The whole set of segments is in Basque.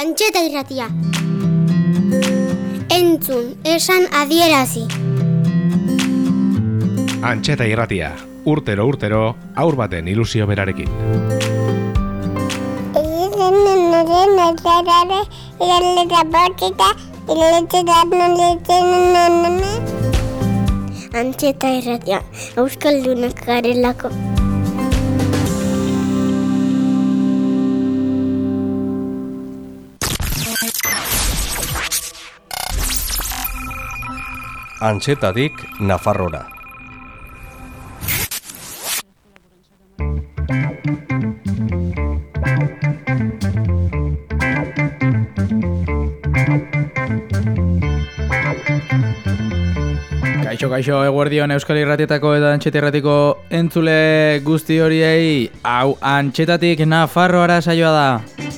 Antxeta irratia. Entzun, esan adierazi. Antxeta irratia, urtero urtero, aur baten ilusio berarekin. Antxeta irratia, euskaldunak garelako. Antxetadik Nafarrora. Kaixo, kaixo, eguerdion Euskal Irratietako eta Antxeta Irratiko entzule guzti horiei, hau Antxetatik Nafarroara saioa da.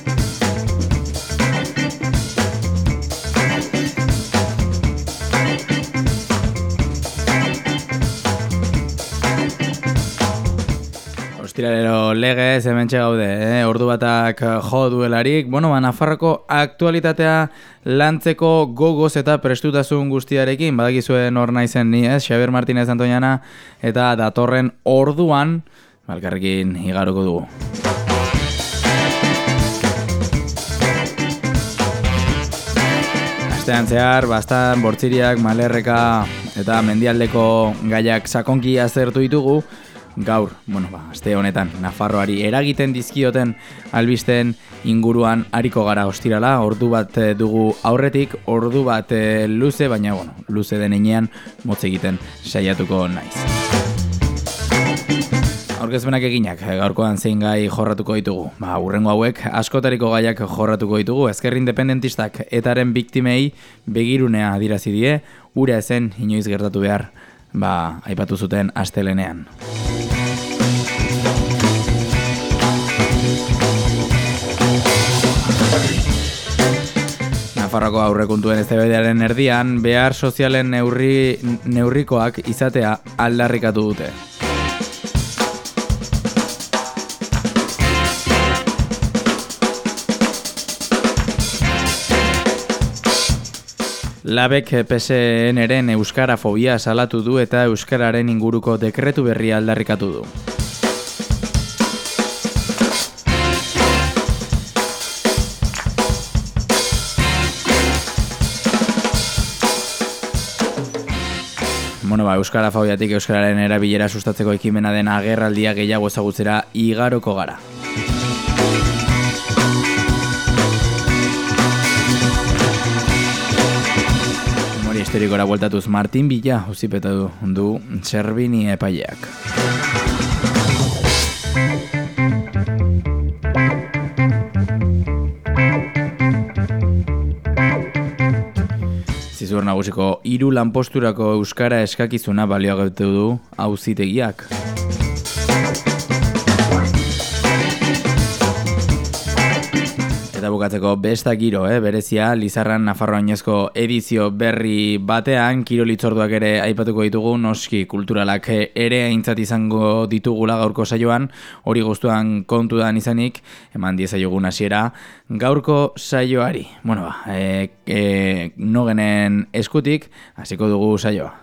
Ostiralero legez hemen gaude, eh? ordu batak jo duelarik. Bueno, ba, Nafarroko aktualitatea lantzeko gogoz eta prestutasun guztiarekin, badakizuen hor naizen ni, ez? Xabier Martinez Antoñana eta datorren orduan, balkarrekin igaruko dugu. Astean zehar, bastan, bortziriak, malerreka eta mendialdeko gaiak sakonki azertu ditugu, gaur, bueno, ba, aste honetan, Nafarroari eragiten dizkioten albisten inguruan hariko gara ostirala, ordu bat eh, dugu aurretik, ordu bat eh, luze, baina, bueno, luze denean motz egiten saiatuko naiz. Aurkezpenak eginak, eh, gaurkoan zein gai jorratuko ditugu. Ba, urrengo hauek, askotariko gaiak jorratuko ditugu, ezker independentistak etaren biktimei begirunea adirazi die, ura ezen inoiz gertatu behar, ba, aipatu zuten astelenean. Nafarroko aurrekuntuen eztabaidearen erdian behar sozialen neurri, neurrikoak izatea aldarrikatu dute. Labek PSN-eren euskara fobia salatu du eta euskararen inguruko dekretu berria aldarrikatu du. Bueno, ba, Euskara fobiatik Euskararen erabilera sustatzeko ekimena den agerraldia gehiago ezagutzera igaroko gara. Memori historikora bueltatuz Martin Bila uzipeta du, du Zerbini epaileak. Zizur nagusiko hiru lanposturako euskara eskakizuna balioagatu du auzitegiak. Bukatzeko besta giro, eh? berezia, Lizarran Nafarro Añezko edizio berri batean, kiro litzorduak ere aipatuko ditugu, noski kulturalak ere aintzat izango ditugula gaurko saioan, hori guztuan kontudan izanik, eman diezaiogun hasiera gaurko saioari. Bueno, ba, e, e, nogenen eskutik, hasiko dugu saioa.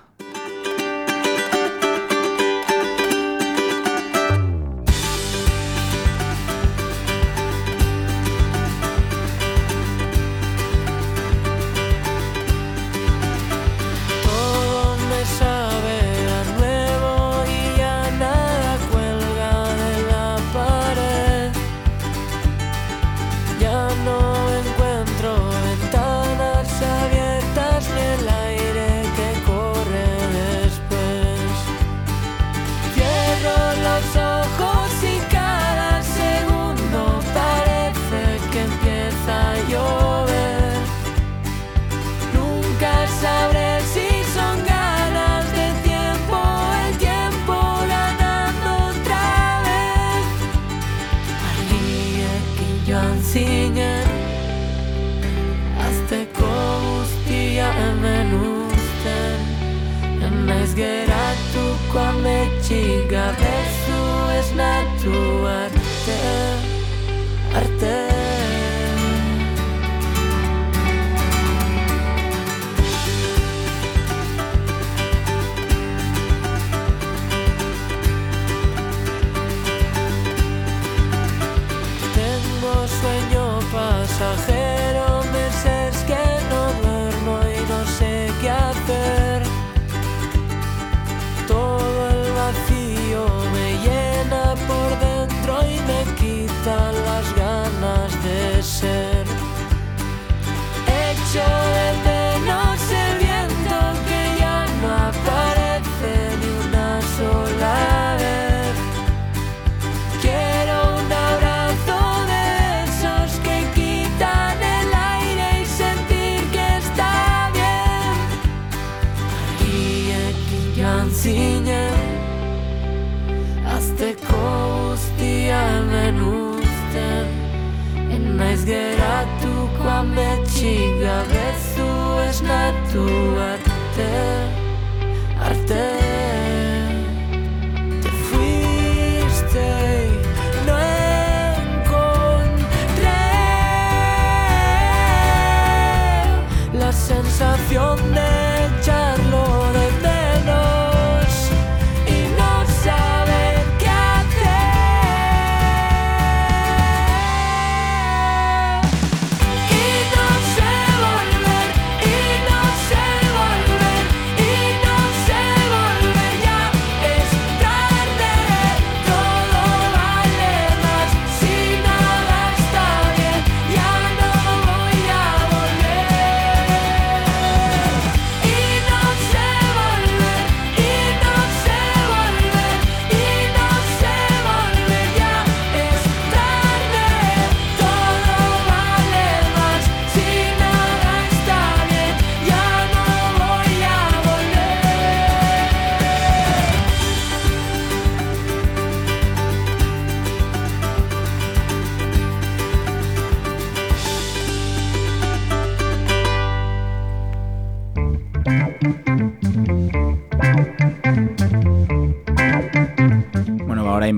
Zu esnatu arte Arte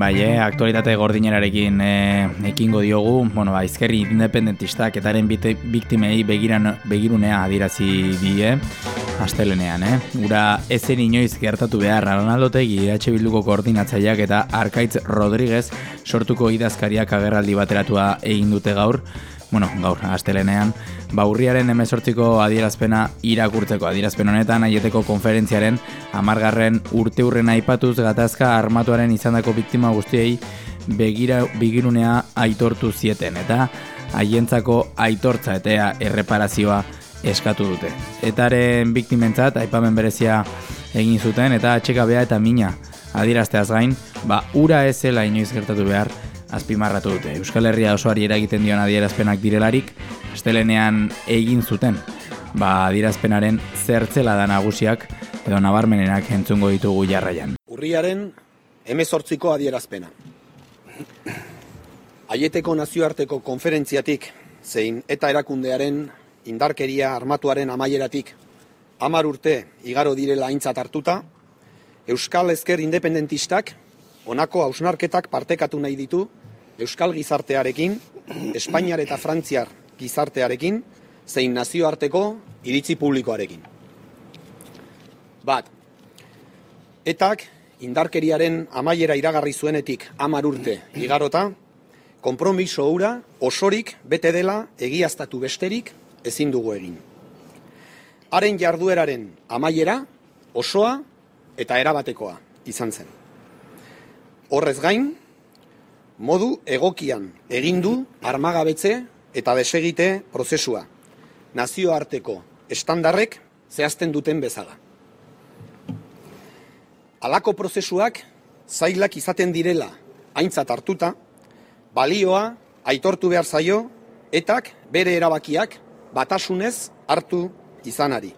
bai, eh? aktualitate gordinerarekin eh, ekingo diogu, bueno, ba, izkerri independentistak etaren biktimei begiran, begirunea adirazi die, astelenean, eh? Ura ezen inoiz gertatu behar, Ronaldotegi EH Bilduko koordinatzaileak eta Arkaitz Rodriguez sortuko idazkariak agerraldi bateratua egin dute gaur, bueno, gaur, astelenean, baurriaren emezortziko adierazpena irakurtzeko adierazpen honetan aieteko konferentziaren amargarren urte hurren aipatuz gatazka armatuaren izandako biktima guztiei begira, begirunea aitortu zieten eta haientzako aitortza eta erreparazioa eskatu dute. Etaren biktimentzat aipamen berezia egin zuten eta atxekabea eta mina adierazteaz gain, ba ura ez zela inoiz gertatu behar azpimarratu dute. Euskal Herria osoari eragiten dion adierazpenak direlarik, astelenean egin zuten. Ba, adierazpenaren zertzela da nagusiak edo nabarmenenak entzungo ditugu jarraian. Urriaren emezortziko adierazpena. Aieteko nazioarteko konferentziatik zein eta erakundearen indarkeria armatuaren amaieratik hamar urte igaro direla aintzat hartuta, Euskal Ezker Independentistak honako hausnarketak partekatu nahi ditu Euskal gizartearekin, Espainiar eta Frantziar gizartearekin, zein nazioarteko iritzi publikoarekin. Bat, etak indarkeriaren amaiera iragarri zuenetik hamar urte igarota, konpromiso hura osorik bete dela egiaztatu besterik ezin dugu egin. Haren jardueraren amaiera osoa eta erabatekoa izan zen. Horrez gain, modu egokian egin du armagabetze eta desegite prozesua, nazioarteko estandarrek zehazten duten bezala. Halako prozesuak zailak izaten direla aintzat hartuta, balioa aitortu behar zaio etak bere erabakiak batasunez hartu izanari.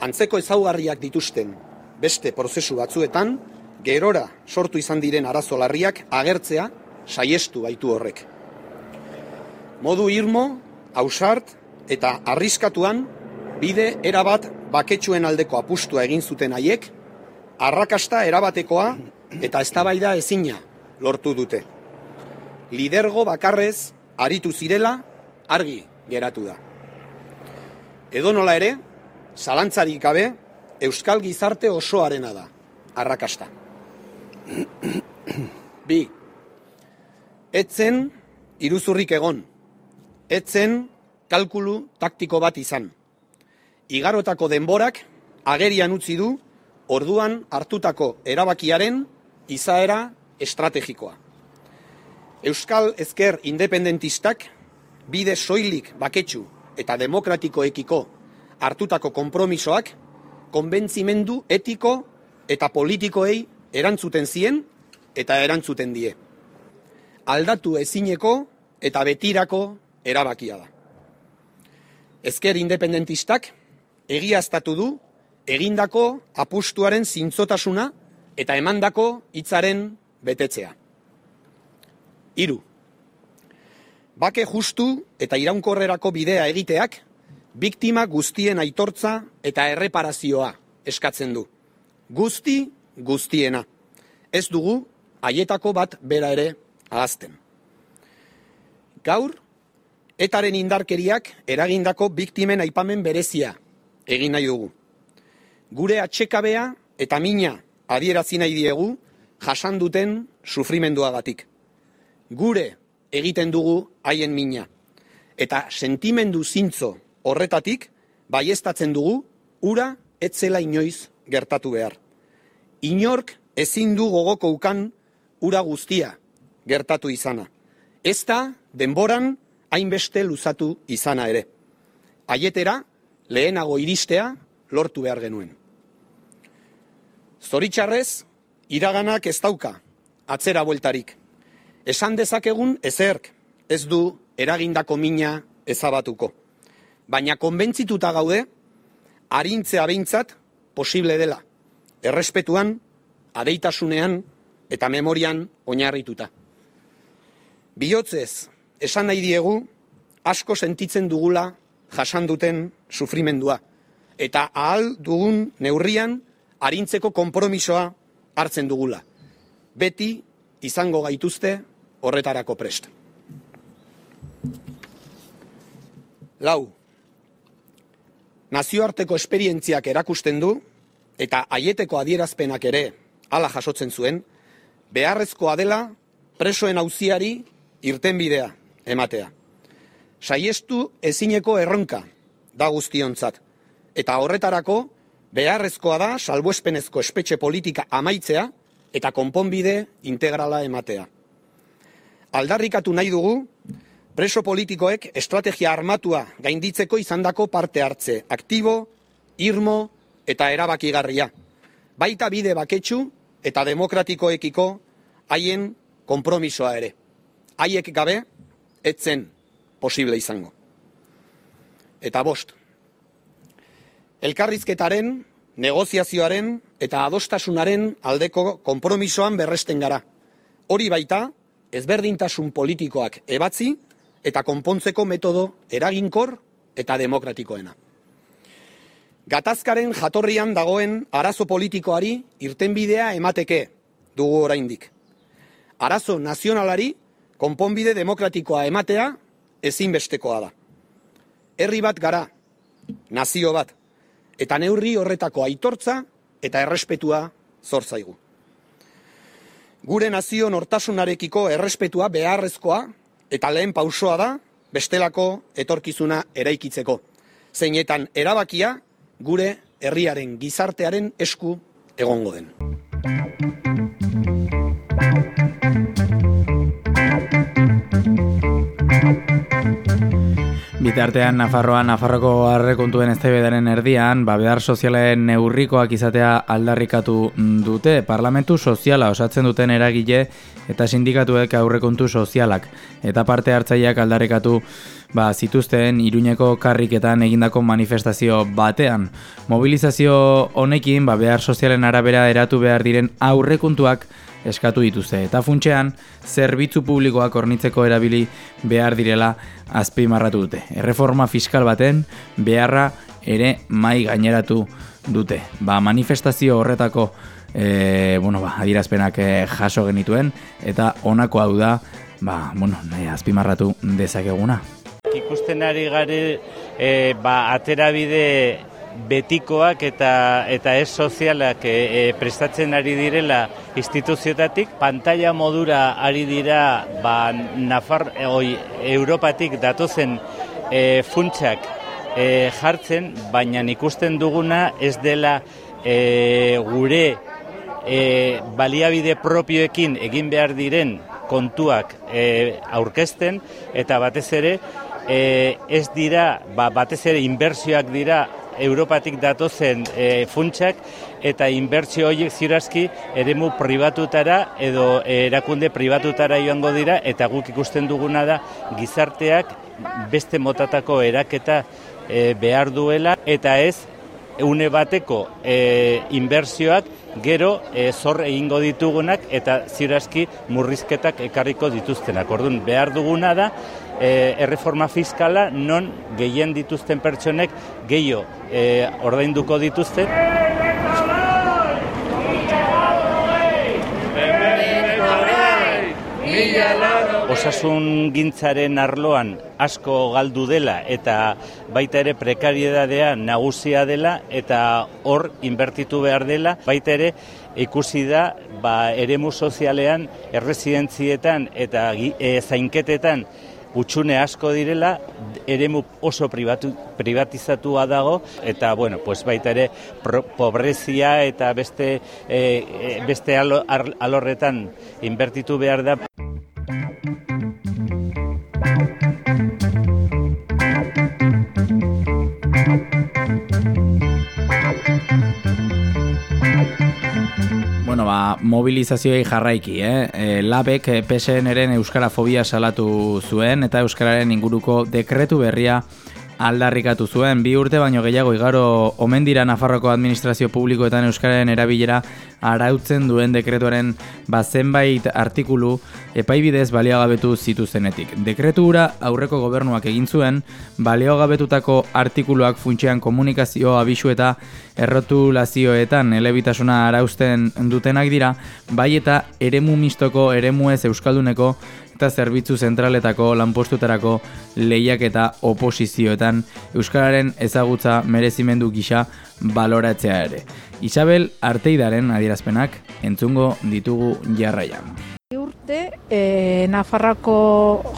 Antzeko ezaugarriak dituzten beste prozesu batzuetan, gerora sortu izan diren arazo larriak agertzea saiestu baitu horrek. Modu irmo, ausart eta arriskatuan bide erabat baketsuen aldeko apustua egin zuten haiek, arrakasta erabatekoa eta eztabaida ezina lortu dute. Lidergo bakarrez aritu zirela argi geratu da. Edonola ere, zalantzarik gabe, euskal gizarte osoarena da, arrakasta. Bi, etzen iruzurrik egon, etzen kalkulu taktiko bat izan. Igarotako denborak agerian utzi du orduan hartutako erabakiaren izaera estrategikoa. Euskal Ezker independentistak bide soilik baketsu eta demokratikoekiko hartutako konpromisoak konbentzimendu etiko eta politikoei erantzuten zien eta erantzuten die. Aldatu ezineko eta betirako erabakia da. Ezker independentistak egiaztatu du egindako apustuaren zintzotasuna eta emandako hitzaren betetzea. Hiru. Bake justu eta iraunkorrerako bidea egiteak biktima guztien aitortza eta erreparazioa eskatzen du. Guzti guztiena. Ez dugu haietako bat bera ere ahazten. Gaur, etaren indarkeriak eragindako biktimen aipamen berezia egin nahi dugu. Gure atxekabea eta mina adierazi nahi diegu jasan duten sufrimenduagatik. Gure egiten dugu haien mina. Eta sentimendu zintzo horretatik baiestatzen dugu ura etzela inoiz gertatu behar. Inork ezin du gogoko ukan ura guztia gertatu izana. Ez da denboran hainbeste luzatu izana ere. Aietera lehenago iristea lortu behar genuen. Zoritxarrez, iraganak ez dauka, atzera bueltarik. Esan dezakegun ezerk, ez du eragindako mina ezabatuko. Baina konbentzituta gaude, harintzea behintzat posible dela. Errespetuan, adeitasunean eta memorian oinarrituta. Bihotzez, esan nahi diegu, asko sentitzen dugula jasan duten sufrimendua. Eta ahal dugun neurrian, harintzeko konpromisoa hartzen dugula. Beti izango gaituzte horretarako prest. Lau, nazioarteko esperientziak erakusten du, eta aieteko adierazpenak ere hala jasotzen zuen, beharrezkoa dela presoen auziari irtenbidea ematea. Saiestu ezineko erronka da guztionzat, eta horretarako beharrezkoa da salbuespenezko espetxe politika amaitzea eta konponbide integrala ematea. Aldarrikatu nahi dugu, preso politikoek estrategia armatua gainditzeko izandako parte hartze, aktibo, irmo eta erabakigarria. Baita bide baketsu eta demokratikoekiko haien konpromisoa ere. Haiek gabe, etzen posible izango. Eta bost, elkarrizketaren, negoziazioaren eta adostasunaren aldeko konpromisoan berresten gara. Hori baita, ezberdintasun politikoak ebatzi eta konpontzeko metodo eraginkor eta demokratikoena. Gatazkaren jatorrian dagoen arazo politikoari irtenbidea emateke dugu oraindik. Arazo nazionalari konponbide demokratikoa ematea ezinbestekoa da. Herri bat gara, nazio bat, eta neurri horretako aitortza eta errespetua zortzaigu. Gure nazio nortasunarekiko errespetua beharrezkoa eta lehen pausoa da bestelako etorkizuna eraikitzeko. Zeinetan erabakia gure herriaren gizartearen esku egongo den. Bitartean Nafarroa Nafarroko harrekontuen eztabaidaren erdian, ba behar sozialen neurrikoak izatea aldarrikatu dute parlamentu soziala osatzen duten eragile eta sindikatuek aurrekontu sozialak eta parte hartzaileak aldarrikatu ba, zituzten Iruñeko karriketan egindako manifestazio batean. Mobilizazio honekin ba behar sozialen arabera eratu behar diren aurrekontuak eskatu dituzte eta funtsean zerbitzu publikoak hornitzeko erabili behar direla azpimarratu dute. Erreforma fiskal baten beharra ere mai gaineratu dute. Ba, manifestazio horretako e, bueno, ba, adirazpenak e, jaso genituen eta honako hau da ba, bueno, e, azpimarratu dezakeguna. Ikusten ari gare e, ba, aterabide betikoak eta eta ez sozialak e, e, prestatzen ari direla instituzioetatik, pantalla modura ari dira ba, Nafar, e, oi, Europatik datozen e, funtsak e, jartzen, baina ikusten duguna ez dela e, gure e, baliabide propioekin egin behar diren kontuak e, aurkezten eta batez ere e, ez dira, ba, batez ere inbertsioak dira Europatik datozen e, funtsak eta inbertsio horiek zirazki eremu pribatutara edo erakunde pribatutara joango dira eta guk ikusten duguna da gizarteak beste motatako eraketa e, behar duela eta ez une bateko e, inbertsioak gero e, zor egingo ditugunak eta zirazki murrizketak ekarriko dituztenak. Orduan behar duguna da e, erreforma fiskala non gehien dituzten pertsonek gehiago e, ordainduko dituzten. Osasun gintzaren arloan asko galdu dela eta baita ere prekariedadea nagusia dela eta hor inbertitu behar dela, baita ere ikusi da ba, eremu sozialean, erresidentzietan eta e, zainketetan utxune asko direla, eremu oso privatu, privatizatua dago, eta, bueno, pues baita ere, pro, pobrezia eta beste, e, beste alorretan inbertitu behar da. Bueno, ba, mobilizazioei jarraiki, eh? E, labek e, PSN-eren euskara fobia salatu zuen eta euskararen inguruko dekretu berria aldarrikatu zuen. Bi urte baino gehiago igaro omen dira Nafarroko administrazio publikoetan euskararen erabilera arautzen duen dekretuaren bazenbait artikulu epaibidez baliagabetu zituzenetik. Dekretu ura aurreko gobernuak egin zuen, baliogabetutako artikuluak funtsean komunikazio abisu eta errotulazioetan elebitasuna arausten dutenak dira, bai eta eremu mistoko eremu ez euskalduneko eta zerbitzu zentraletako lanpostutarako lehiak eta oposizioetan Euskararen ezagutza merezimendu gisa baloratzea ere. Isabel Arteidaren adierazpenak entzungo ditugu jarraian. Urte, e, Nafarrako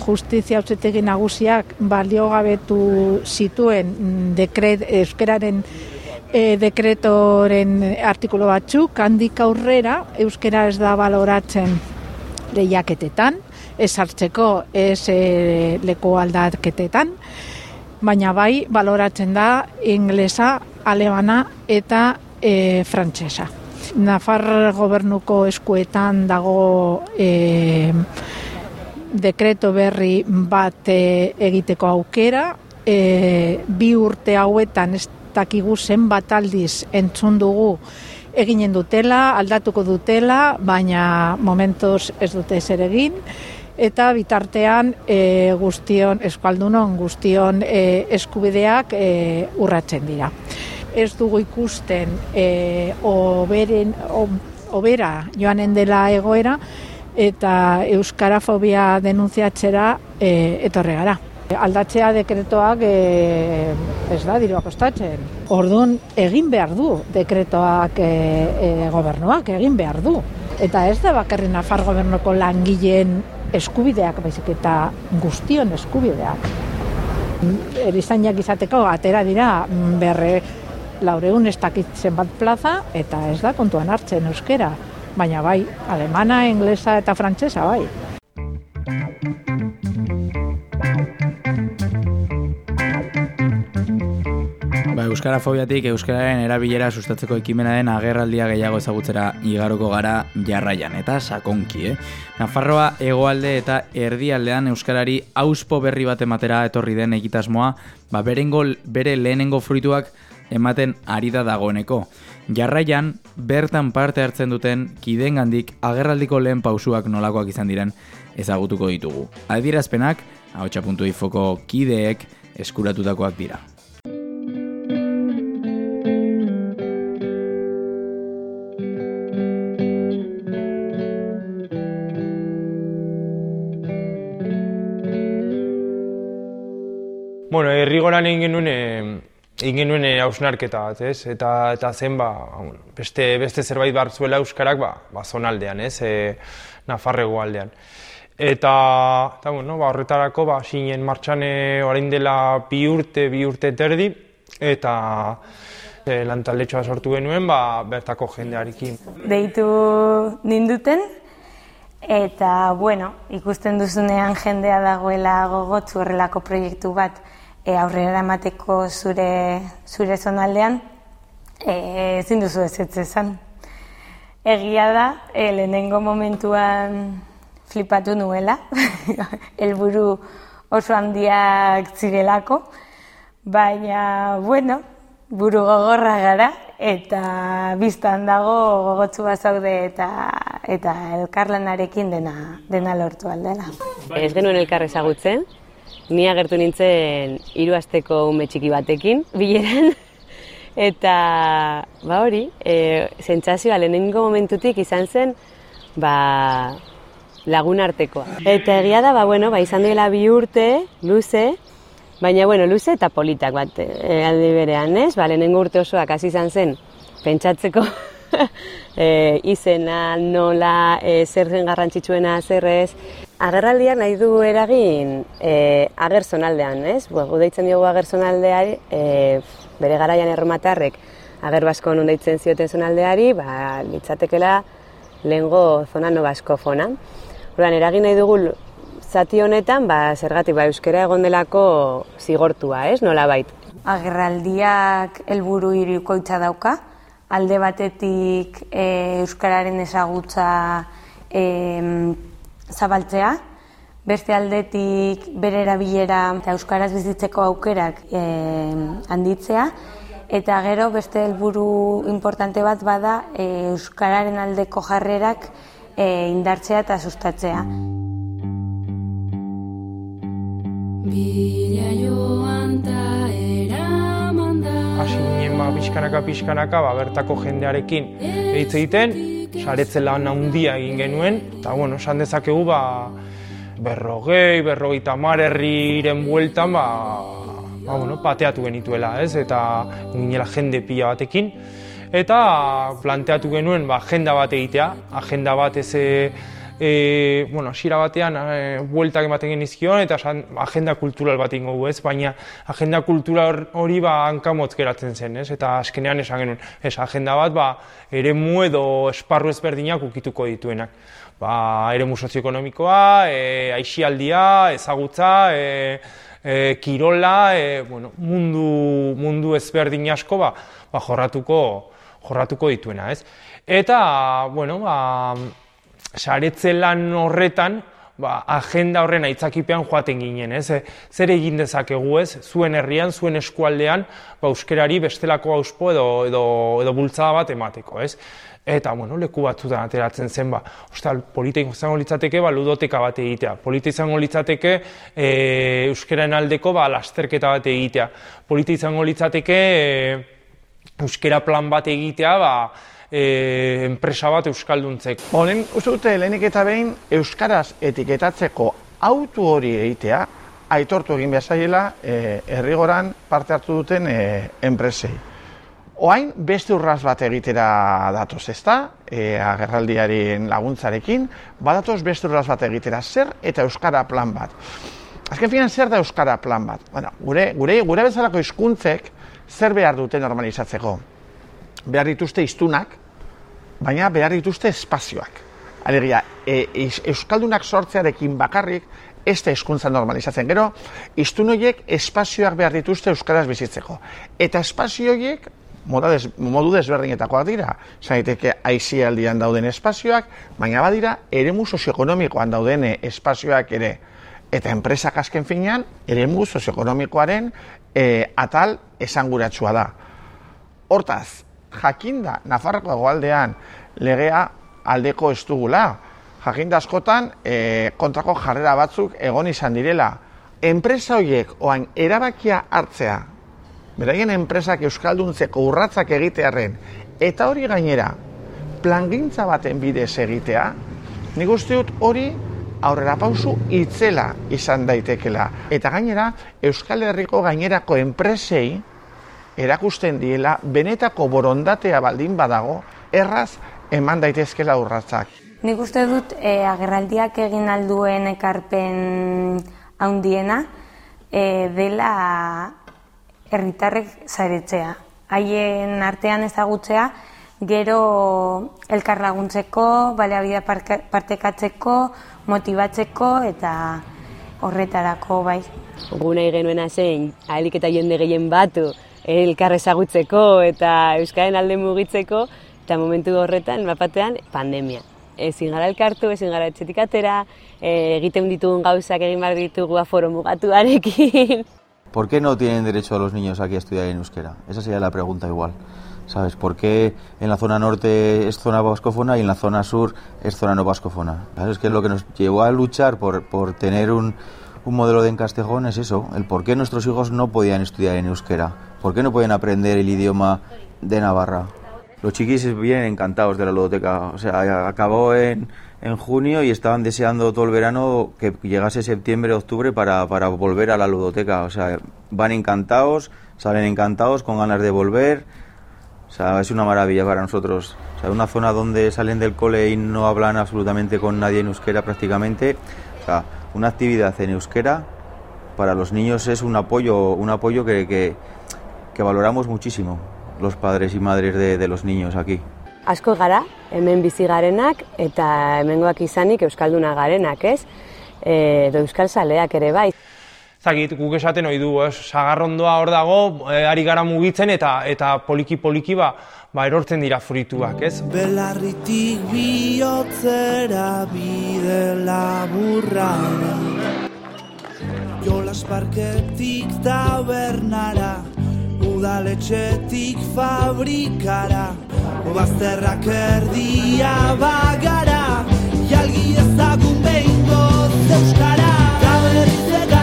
justizia hautetegi nagusiak baliogabetu zituen dekret, euskararen e, dekretoren artikulu batzuk, handik aurrera, euskara ez da baloratzen lehiaketetan, ez hartzeko ez e, leku aldaketetan, baina bai baloratzen da inglesa, alemana eta e, frantsesa. Nafar gobernuko eskuetan dago e, dekreto berri bat e, egiteko aukera, e, bi urte hauetan ez dakigu zenbat aldiz entzun dugu eginen dutela, aldatuko dutela, baina momentos ez dute zer egin eta bitartean e, guztion eskaldunon guztion e, eskubideak e, urratzen dira. Ez dugu ikusten e, oberen, obera joanen dela egoera eta euskarafobia denunziatzera e, etorre gara. Aldatzea dekretoak e, ez da, diruak ostatzen. Orduan, egin behar du dekretoak e, e, gobernuak, egin behar du. Eta ez da bakarri Nafar gobernuko langileen eskubideak, baizik eta guztion eskubideak. Erizainak izateko atera dira mm, berre laureun ez dakitzen bat plaza eta ez da kontuan hartzen euskera. Baina bai, alemana, inglesa eta frantsesa bai. Ba, Euskara fobiatik Euskararen erabilera sustatzeko ekimenaren agerraldia gehiago ezagutzera igaroko gara jarraian, eta sakonki, eh? Nafarroa egoalde eta erdialdean Euskarari auspo berri bat ematera etorri den egitasmoa, ba, berengo, bere lehenengo fruituak ematen ari da dagoeneko. Jarraian, bertan parte hartzen duten kidengandik agerraldiko lehen pausuak nolakoak izan diren ezagutuko ditugu. Adierazpenak, txapuntu kideek eskuratutakoak dira. Bueno, errigoran egin genuen e, egin genuen eh, hausnarketa bat, ez? Eta, eta zen, ba, beste, beste zerbait behar zuela euskarak, ba, ba zonaldean, ez? E, Nafarrego aldean. Eta, eta bueno, ba, horretarako, ba, sinen martxan orain dela bi urte, bi urte terdi, eta e, lantaletxoa sortu genuen, ba, bertako jendearekin. Deitu ninduten, eta, bueno, ikusten duzunean jendea dagoela gogotzu horrelako proiektu bat, e, aurrera emateko zure, zure zonaldean, e, ezin duzu ez ez esan. Egia da, e, lehenengo momentuan flipatu nuela, helburu oso handiak zirelako, baina, bueno, buru gogorra gara, eta biztan dago gogotsu bazaude eta eta elkarlanarekin dena dena lortu aldela. Ez genuen elkar ezagutzen, ni agertu nintzen hiru asteko ume txiki batekin bileran eta ba hori, e, sentsazioa lehenengo momentutik izan zen ba lagun artekoa. Eta egia da, ba, bueno, ba, izan dela bi urte, luze, baina, bueno, luze eta politak bat e, aldi berean, ez? Ba, lehenengo urte osoak hasi izan zen, pentsatzeko e, izena, nola, e, zer zen garrantzitsuena, zer ez. Agerraldiak nahi du eragin e, ager zonaldean, ez? Bo, deitzen diogu ager zonaldeari, e, bere garaian erromatarrek ager basko non deitzen zioten zonaldeari, ba, litzatekela lehengo zona no basko fona. Orduan, eragin nahi dugu zati honetan, ba, zergatik, ba, euskera egon delako zigortua, ez? Nola bait. Agerraldiak helburu irikoitza dauka, alde batetik e, euskararen ezagutza e, zabaltzea, beste aldetik bere erabilera eta euskaraz bizitzeko aukerak e, handitzea, eta gero beste helburu importante bat bada e, euskararen aldeko jarrerak e, indartzea eta sustatzea. Bila joan ta hasi ginen ba, pixkanaka, pixkanaka, ba, bertako jendearekin hitz egiten, saretzen lan handia egin genuen, eta, bueno, esan dezakegu, ba, berrogei, berrogeita mar herriren bueltan, ba, ba, bueno, pateatu genituela, ez, eta ginela jende pila batekin, eta planteatu genuen, ba, agenda bat egitea, agenda bat ez, e, bueno, asira batean e, bueltak ematen genizkion eta san, agenda kultural bat ingo ez, baina agenda kultural hori ba hankamotz geratzen zen, ez? Eta azkenean esan genuen, ez agenda bat ba eremu edo esparru ezberdinak ukituko dituenak. Ba, eremu sozioekonomikoa, e, aixialdia, ezagutza, e, e, kirola, e, bueno, mundu, mundu ezberdin asko ba, ba jorratuko, jorratuko dituena, ez? Eta, bueno, ba, saretze lan horretan, ba, agenda horren aitzakipean joaten ginen, ez? E, zer egin dezakegu, ez? Zuen herrian, zuen eskualdean, ba, euskerari bestelako auspo edo, edo, edo bultzada bat emateko, ez? Eta, bueno, leku batzutan ateratzen zen, ba, ostal, polita izango litzateke, ba, ludoteka bat egitea. Polita izango litzateke, e, euskeraen aldeko, ba, lasterketa bat egitea. Polita izango litzateke, e, euskera plan bat egitea, ba, e, enpresa bat euskalduntzek. Honen, uste dute, lehenik eta behin, euskaraz etiketatzeko autu hori egitea, aitortu egin behar e, errigoran parte hartu duten e, enpresei. Oain, beste urraz bat egitera datoz, ezta? E, agerraldiaren laguntzarekin, badatoz beste urraz bat egitera, zer eta euskara plan bat. Azken finan, zer da euskara plan bat? Bueno, gure, gure, gure bezalako hizkuntzek zer behar dute normalizatzeko? Behar dituzte iztunak, baina behar dituzte espazioak. Alegia, e, Euskaldunak sortzearekin bakarrik, ez da eskuntza normalizatzen. Gero, iztun horiek espazioak behar dituzte Euskaraz bizitzeko. Eta espazio horiek, des, modu desberdinetakoak dira. Zaiteke aizialdian dauden espazioak, baina badira, eremu sozioekonomikoan dauden espazioak ere. Eta enpresak azken finean, eremu sozioekonomikoaren e, atal esanguratsua da. Hortaz, jakinda Nafarroko egoaldean legea aldeko ez dugula. Jakinda askotan e, kontrako jarrera batzuk egon izan direla. Enpresa horiek oain erabakia hartzea, beraien enpresak euskalduntzeko urratzak egitearen, eta hori gainera, plangintza baten bidez egitea, nik uste dut hori aurrera pausu itzela izan daitekela. Eta gainera, Euskal Herriko gainerako enpresei erakusten diela benetako borondatea baldin badago erraz eman daitezkela urratzak. Nik uste dut e, agerraldiak egin alduen ekarpen handiena e, dela herritarrek zaretzea. Haien artean ezagutzea, gero elkar laguntzeko, baliabidea partekatzeko, motibatzeko eta horretarako bai. Gu nahi genuena zen, ahalik eta jende gehien batu, elkar ezagutzeko eta Euskaren alde mugitzeko, eta momentu horretan, bapatean, pandemia. Ezin gara elkartu, ezin gara etxetik atera, eh, egiten ditugun gauzak egin behar ditugu aforo mugatuarekin. ¿Por qué no tienen derecho los niños aquí a estudiar en euskera? Esa sería la pregunta igual. ¿Sabes? ¿Por qué en la zona norte es zona vascófona y en la zona sur es zona no vascófona? Claro, es que lo que nos llevó a luchar por, por tener un, un modelo de encastejón es eso, el por qué nuestros hijos no podían estudiar en euskera, por qué no pueden aprender el idioma de Navarra. Los chiquis vienen encantados de la ludoteca, o sea, acabó en, en junio y estaban deseando todo el verano que llegase septiembre, octubre para, para volver a la ludoteca, o sea, van encantados, salen encantados, con ganas de volver, o sea, es una maravilla para nosotros. O sea, una zona donde salen del cole y no hablan absolutamente con nadie en euskera prácticamente. O sea, una actividad en euskera para los niños es un apoyo, un apoyo que, que valoramos muchísimo los padres y madres de, de los niños aquí. Asko gara, hemen bizi garenak eta hemengoak izanik euskalduna garenak, ez? E, edo euskal zaleak ere bai. Zagit, guk esaten ohi du, ez? Sagarrondoa hor dago, e, ari gara mugitzen eta eta poliki poliki ba, ba erortzen dira frituak, ez? Belarritik bihotzera bide laburrara Jolas parketik tabernara Udaletxetik fabrikara Bazterrak erdia bagara Jalgi ezagun behingo euskara. Ta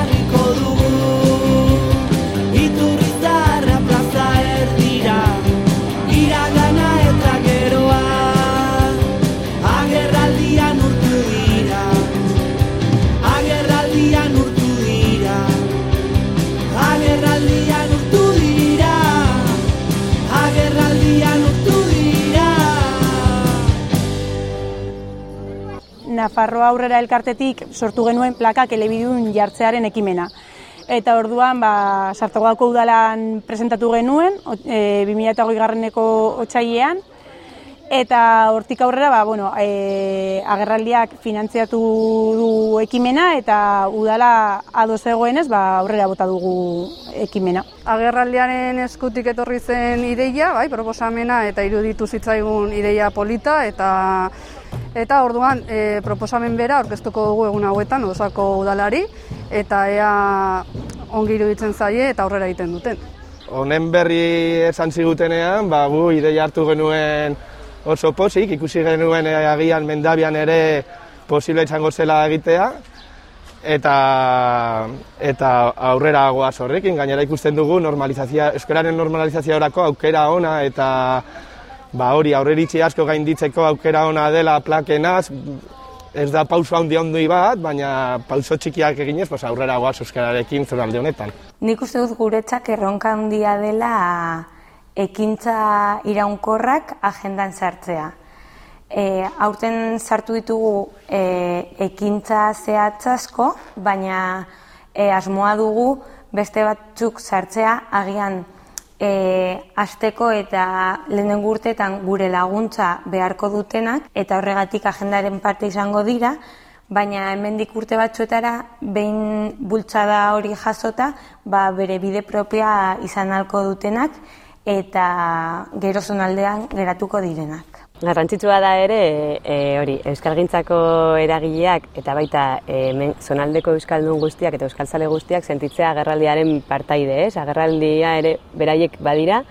Nafarroa aurrera elkartetik sortu genuen plakak elebidun jartzearen ekimena. Eta orduan, ba, sartogauko udalan presentatu genuen, e, 2008 garreneko otxaiean, eta hortik aurrera, ba, bueno, e, agerraldiak finantziatu du ekimena, eta udala ados egoenez, ba, aurrera bota dugu ekimena. Agerraldiaren eskutik etorri zen ideia, bai, proposamena eta iruditu zitzaigun ideia polita eta eta orduan e, proposamen bera aurkeztuko dugu egun hauetan osako udalari eta ea ongi iruditzen zaie eta aurrera egiten duten. Honen berri esan zigutenean, ba, gu ideia hartu genuen oso posik, ikusi genuen eh, agian mendabian ere posible izango zela egitea, eta, eta aurrera goaz horrekin, gainera ikusten dugu normalizazioa, euskararen normalizaziorako aukera ona eta ba hori aurreritzi asko gainditzeko aukera ona dela plakenaz, ez da pauso handi handi bat, baina pauso txikiak eginez, pues aurrera goaz euskararekin zonalde honetan. Nik uste dut guretzak erronka handia dela ekintza iraunkorrak agendan sartzea. E, aurten sartu ditugu e, ekintza zehatz asko, baina e, asmoa dugu beste batzuk sartzea agian e, asteko eta lehenengo urteetan gure laguntza beharko dutenak eta horregatik agendaren parte izango dira, baina hemendik urte batzuetara behin bultzada hori jasota, ba, bere bide propia izan halko dutenak eta gero zonaldean geratuko direnak. Garrantzitsua da ere, e, hori, euskalgintzako eragileak eta baita e, hemen zonaldeko euskaldun guztiak eta euskaltzale guztiak sentitzea agerraldiaren partaide, ez? Agerraldia ere beraiek badira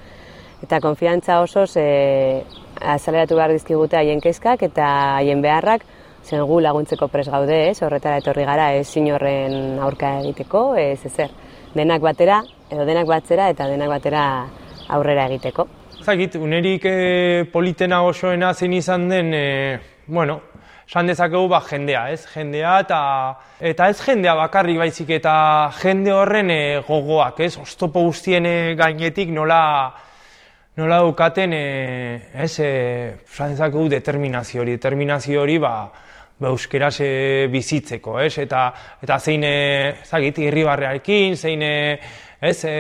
eta konfiantza osoz e, azaleratu behar dizkigute haien kezkak eta haien beharrak zen gu laguntzeko pres gaude, ez? Horretara etorri gara ez horren aurka egiteko, ez ezer. Denak batera, edo denak batzera eta denak batera aurrera egiteko. Zagit, unerik e, politena osoena zein izan den, e, bueno, San dezakegu ba, jendea, ez? Jendea eta eta ez jendea bakarrik baizik eta jende horren e, gogoak, ez? Oztopo guztien gainetik nola nola daukaten, e, ez, e, san dezakegu determinazio hori, determinazio hori, ba, ba euskeraz e, bizitzeko, ez? Eta, eta zein, e, zagit, irribarrearekin, zein, ez, e,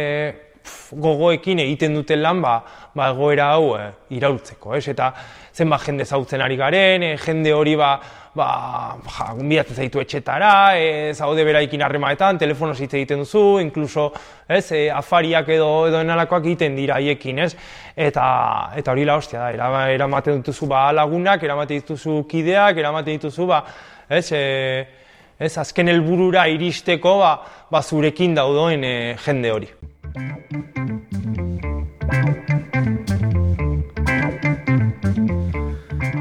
gogoekin egiten duten lan, ba, ba egoera hau e, iraultzeko, ez? Eta zenbat jende zautzen ari garen, e, jende hori ba, ba, ja, gunbidatzen zaitu etxetara, e, zaude beraikin harremaetan, telefonoz hitz egiten duzu, inkluso, ez, e, afariak edo edo enalakoak egiten dira haiekin, ez? Eta, eta hori la hostia da, era, eramaten dituzu ba lagunak, eramaten dituzu kideak, eramaten dituzu ba, ez, e, ez, azken helburura iristeko ba, ba zurekin daudoen e, jende hori.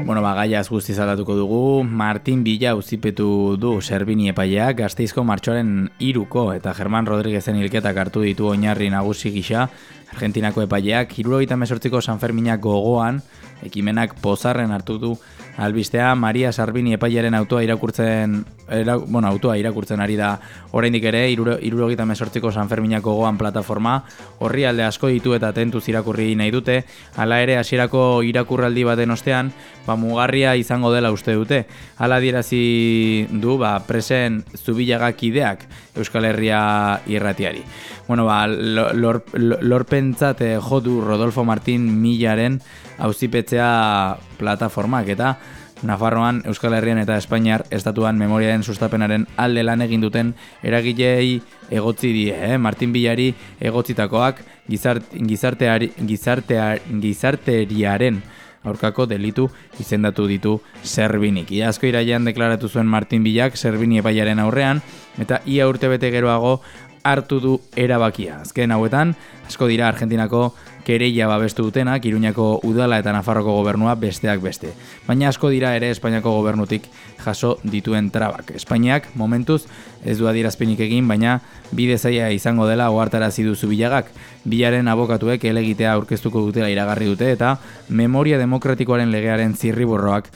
Bueno, ba, gaiaz guzti zalatuko dugu, Martin Bila uzipetu du Serbini epaileak gazteizko martxoaren iruko eta Germán Rodríguezen hilketak hartu ditu oinarri nagusi gisa, Argentinako epaileak, hirurogeita mesortziko Sanferminak gogoan, ekimenak pozarren hartu du. Albistea Maria Sarbini epailearen autoa irakurtzen era, bueno, autoa irakurtzen ari da oraindik ere 78ko San Ferminako gogoan plataforma. Horri alde asko ditu eta tentuz irakurri nahi dute. Hala ere hasierako irakurraldi baten ostean ba mugarria izango dela uste dute. Hala dierazi du ba presen zubilagak ideak Euskal Herria irratiari. Bueno ba lorpentzat lor, lor jo du Rodolfo Martín Millaren auzipetzea plataformak eta Nafarroan, Euskal Herrian eta Espainiar estatuan memoriaren sustapenaren alde lan egin duten eragilei egotzi die, eh? Martin Bilari egotzitakoak gizart, gizarteari, gizartear, gizarteriaren aurkako delitu izendatu ditu Serbinik. Iazko iraian deklaratu zuen Martin Bilak Serbini epaiaren aurrean eta ia urtebete geroago hartu du erabakia. Azken hauetan, asko dira Argentinako kereia babestu dutenak, Iruñako udala eta Nafarroko gobernua besteak beste. Baina asko dira ere Espainiako gobernutik jaso dituen trabak. Espainiak, momentuz, ez du adierazpenik egin, baina bide zaila izango dela ohartarazi duzu bilagak. Bilaren abokatuek elegitea aurkeztuko dutela iragarri dute eta memoria demokratikoaren legearen zirriborroak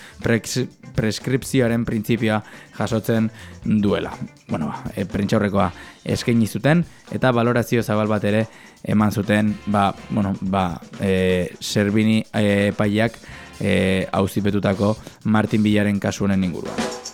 preskripzioaren printzipioa jasotzen duela. Bueno, e, prentxaurrekoa eskaini zuten eta valorazio zabal bat ere eman zuten ba, bueno, ba, e, Serbini e, paiak e, auzipetutako Martin Bilaren kasuenen inguruan.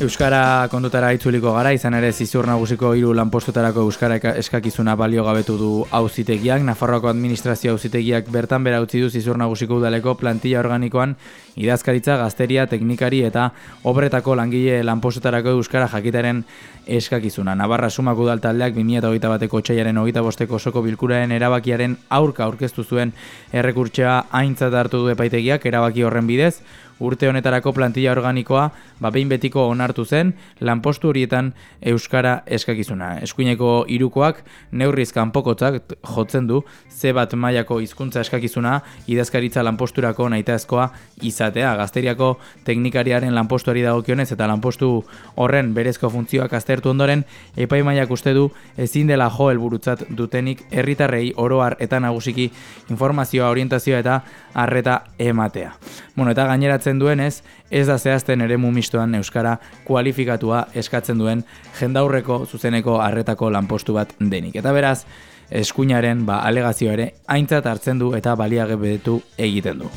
Euskara kontutara itzuliko gara, izan ere zizur nagusiko hiru lanpostutarako Euskara eskakizuna balio gabetu du auzitegiak, Nafarroako administrazio auzitegiak bertan bera utzi du zizur nagusiko udaleko plantilla organikoan idazkaritza, gazteria, teknikari eta obretako langile lanpostutarako Euskara jakitaren eskakizuna. Navarra sumak udal taldeak 2008 bateko txaiaren hogeita bosteko soko bilkuraen erabakiaren aurka aurkeztu zuen errekurtxea aintzat hartu du epaitegiak erabaki horren bidez, urte honetarako plantilla organikoa ba behin betiko onartu zen lanpostu horietan euskara eskakizuna. Eskuineko hirukoak neurriz kanpokotzak jotzen du ze bat mailako hizkuntza eskakizuna idazkaritza lanposturako nahitaezkoa izatea. Gazteriako teknikariaren lanpostuari dagokionez eta lanpostu horren berezko funtzioak aztertu ondoren epaimaiak uste du ezin dela jo helburutzat dutenik herritarrei oroar eta nagusiki informazioa, orientazioa eta harreta ematea. Bueno, eta gaineratzen duenez, ez da zehazten ere mumistoan euskara kualifikatua eskatzen duen jendaurreko zuzeneko harretako lanpostu bat denik. Eta beraz, eskuinaren ba, alegazio ere aintzat hartzen du eta baliage bedetu egiten du.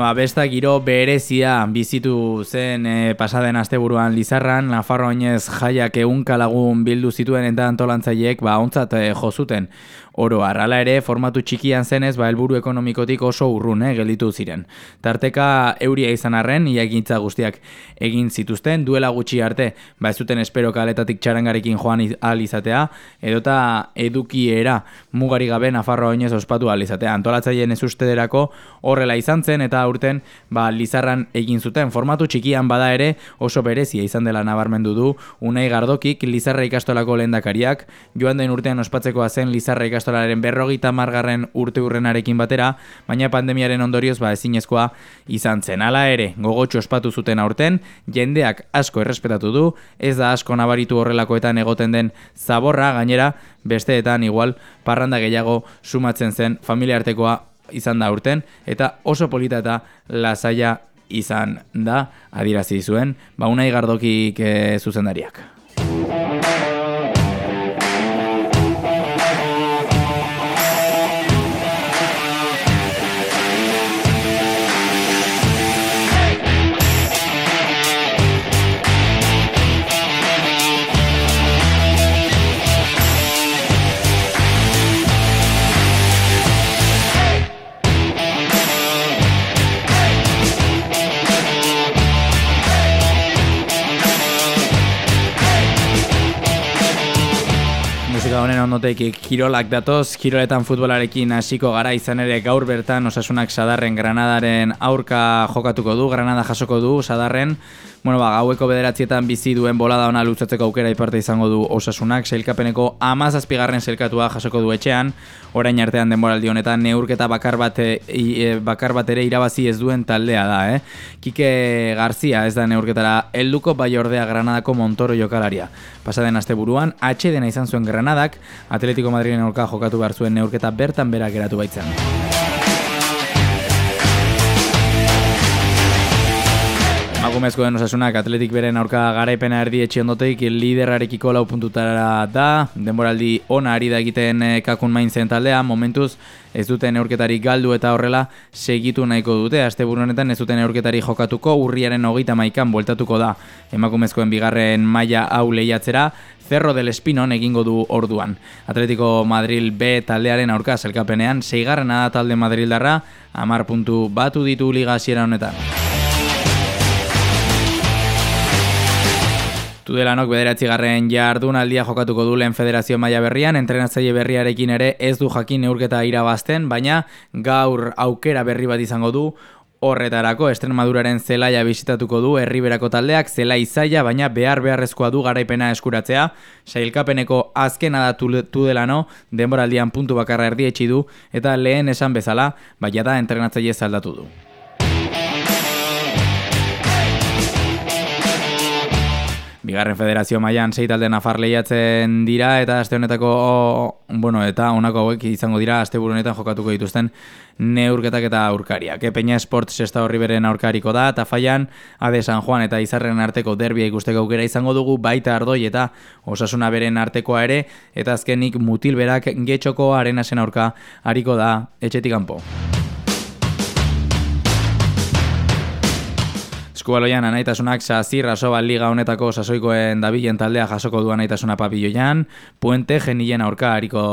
Bueno, ba, besta giro berezia bizitu zen e, pasaden asteburuan Lizarran, Nafarro oinez jaiak eunka lagun bildu zituen eta antolantzaileek ba, ontzat e, jozuten oro arrala ere formatu txikian zenez ba helburu ekonomikotik oso urrun eh, gelditu ziren. Tarteka euria izan arren iagintza guztiak egin zituzten duela gutxi arte, ba ez zuten espero kaletatik txarangarekin joan ahal izatea edota edukiera mugari gabe Nafarro oinez ospatu ahal izatea. Antolatzaileen ez horrela izan zen eta aurten ba, Lizarran egin zuten. Formatu txikian bada ere oso berezia izan dela nabarmendu du Unai Gardokik Lizarra ikastolako lehendakariak joan den urtean ospatzekoa zen Lizarra ikastolaren berrogita margarren urte urrenarekin batera, baina pandemiaren ondorioz ba ezinezkoa izan zen. Hala ere, gogotxo ospatu zuten aurten, jendeak asko errespetatu du, ez da asko nabaritu horrelakoetan egoten den zaborra, gainera, besteetan igual parranda gehiago sumatzen zen familia artekoa izan da urten, eta oso polita eta lasaia izan da, adirazi zuen, ba unai gardokik e, zuzendariak. Musika honen ondotek kirolak datoz, kiroletan futbolarekin hasiko gara izan ere gaur bertan osasunak sadarren Granadaren aurka jokatuko du, Granada jasoko du sadarren, Bueno, ba, gaueko bederatzietan bizi duen bolada ona lutzatzeko aukera iparte izango du osasunak, sailkapeneko amazazpigarren sailkatua jasoko du etxean, orain artean denboraldi honetan neurketa bakar bat, e, bakar bat ere irabazi ez duen taldea da, eh? Kike Garzia ez da neurketara helduko bai ordea Granadako Montoro jokalaria. Pasaden aste buruan, dena izan zuen Granadak, Atletico Madrilen aurka jokatu behar zuen neurketa bertan berak geratu baitzen. Emakumezkoen osasunak atletik beren aurka garaipena erdi etxe ondoteik liderarekiko lau puntutara da, denboraldi ona ari da egiten eh, kakun main zen taldea, momentuz ez duten neurketari galdu eta horrela segitu nahiko dute, aste honetan ez duten neurketari jokatuko, urriaren hogeita maikan bueltatuko da emakumezkoen bigarren maila hau lehiatzera, Cerro del Espinon egingo du orduan. Atletico Madrid B taldearen aurka zelkapenean, seigarrena da talde Madrildarra, amar puntu batu ditu liga hasiera honetan. Tudelanok bederatzi garren jardun aldia jokatuko du lehen federazio maila berrian, entrenatzaile berriarekin ere ez du jakin neurketa irabazten, baina gaur aukera berri bat izango du, Horretarako, Estremaduraren zelaia bisitatuko du herriberako taldeak zela izaia, baina behar beharrezkoa du garaipena eskuratzea. Sailkapeneko azkena da tudelano, denboraldian puntu bakarra erdietxi du, eta lehen esan bezala, baina da entrenatzaile zaldatu du. Bigarren federazio mailan sei talde nafar lehiatzen dira eta aste honetako bueno, eta honako hauek izango dira asteburu honetan jokatuko dituzten neurketak eta aurkariak. Peña Sport sexta horri beren aurkariko da eta faian Ade San Juan eta Izarren arteko derbia ikusteko aukera izango dugu baita ardoi eta osasuna beren artekoa ere eta azkenik mutil berak getxoko arenasen aurka hariko da etxetik kanpo. Eskubaloian anaitasunak sazir asoba liga honetako sasoikoen dabilen taldea jasoko du anaitasuna pabilloian, puente genien aurka hariko,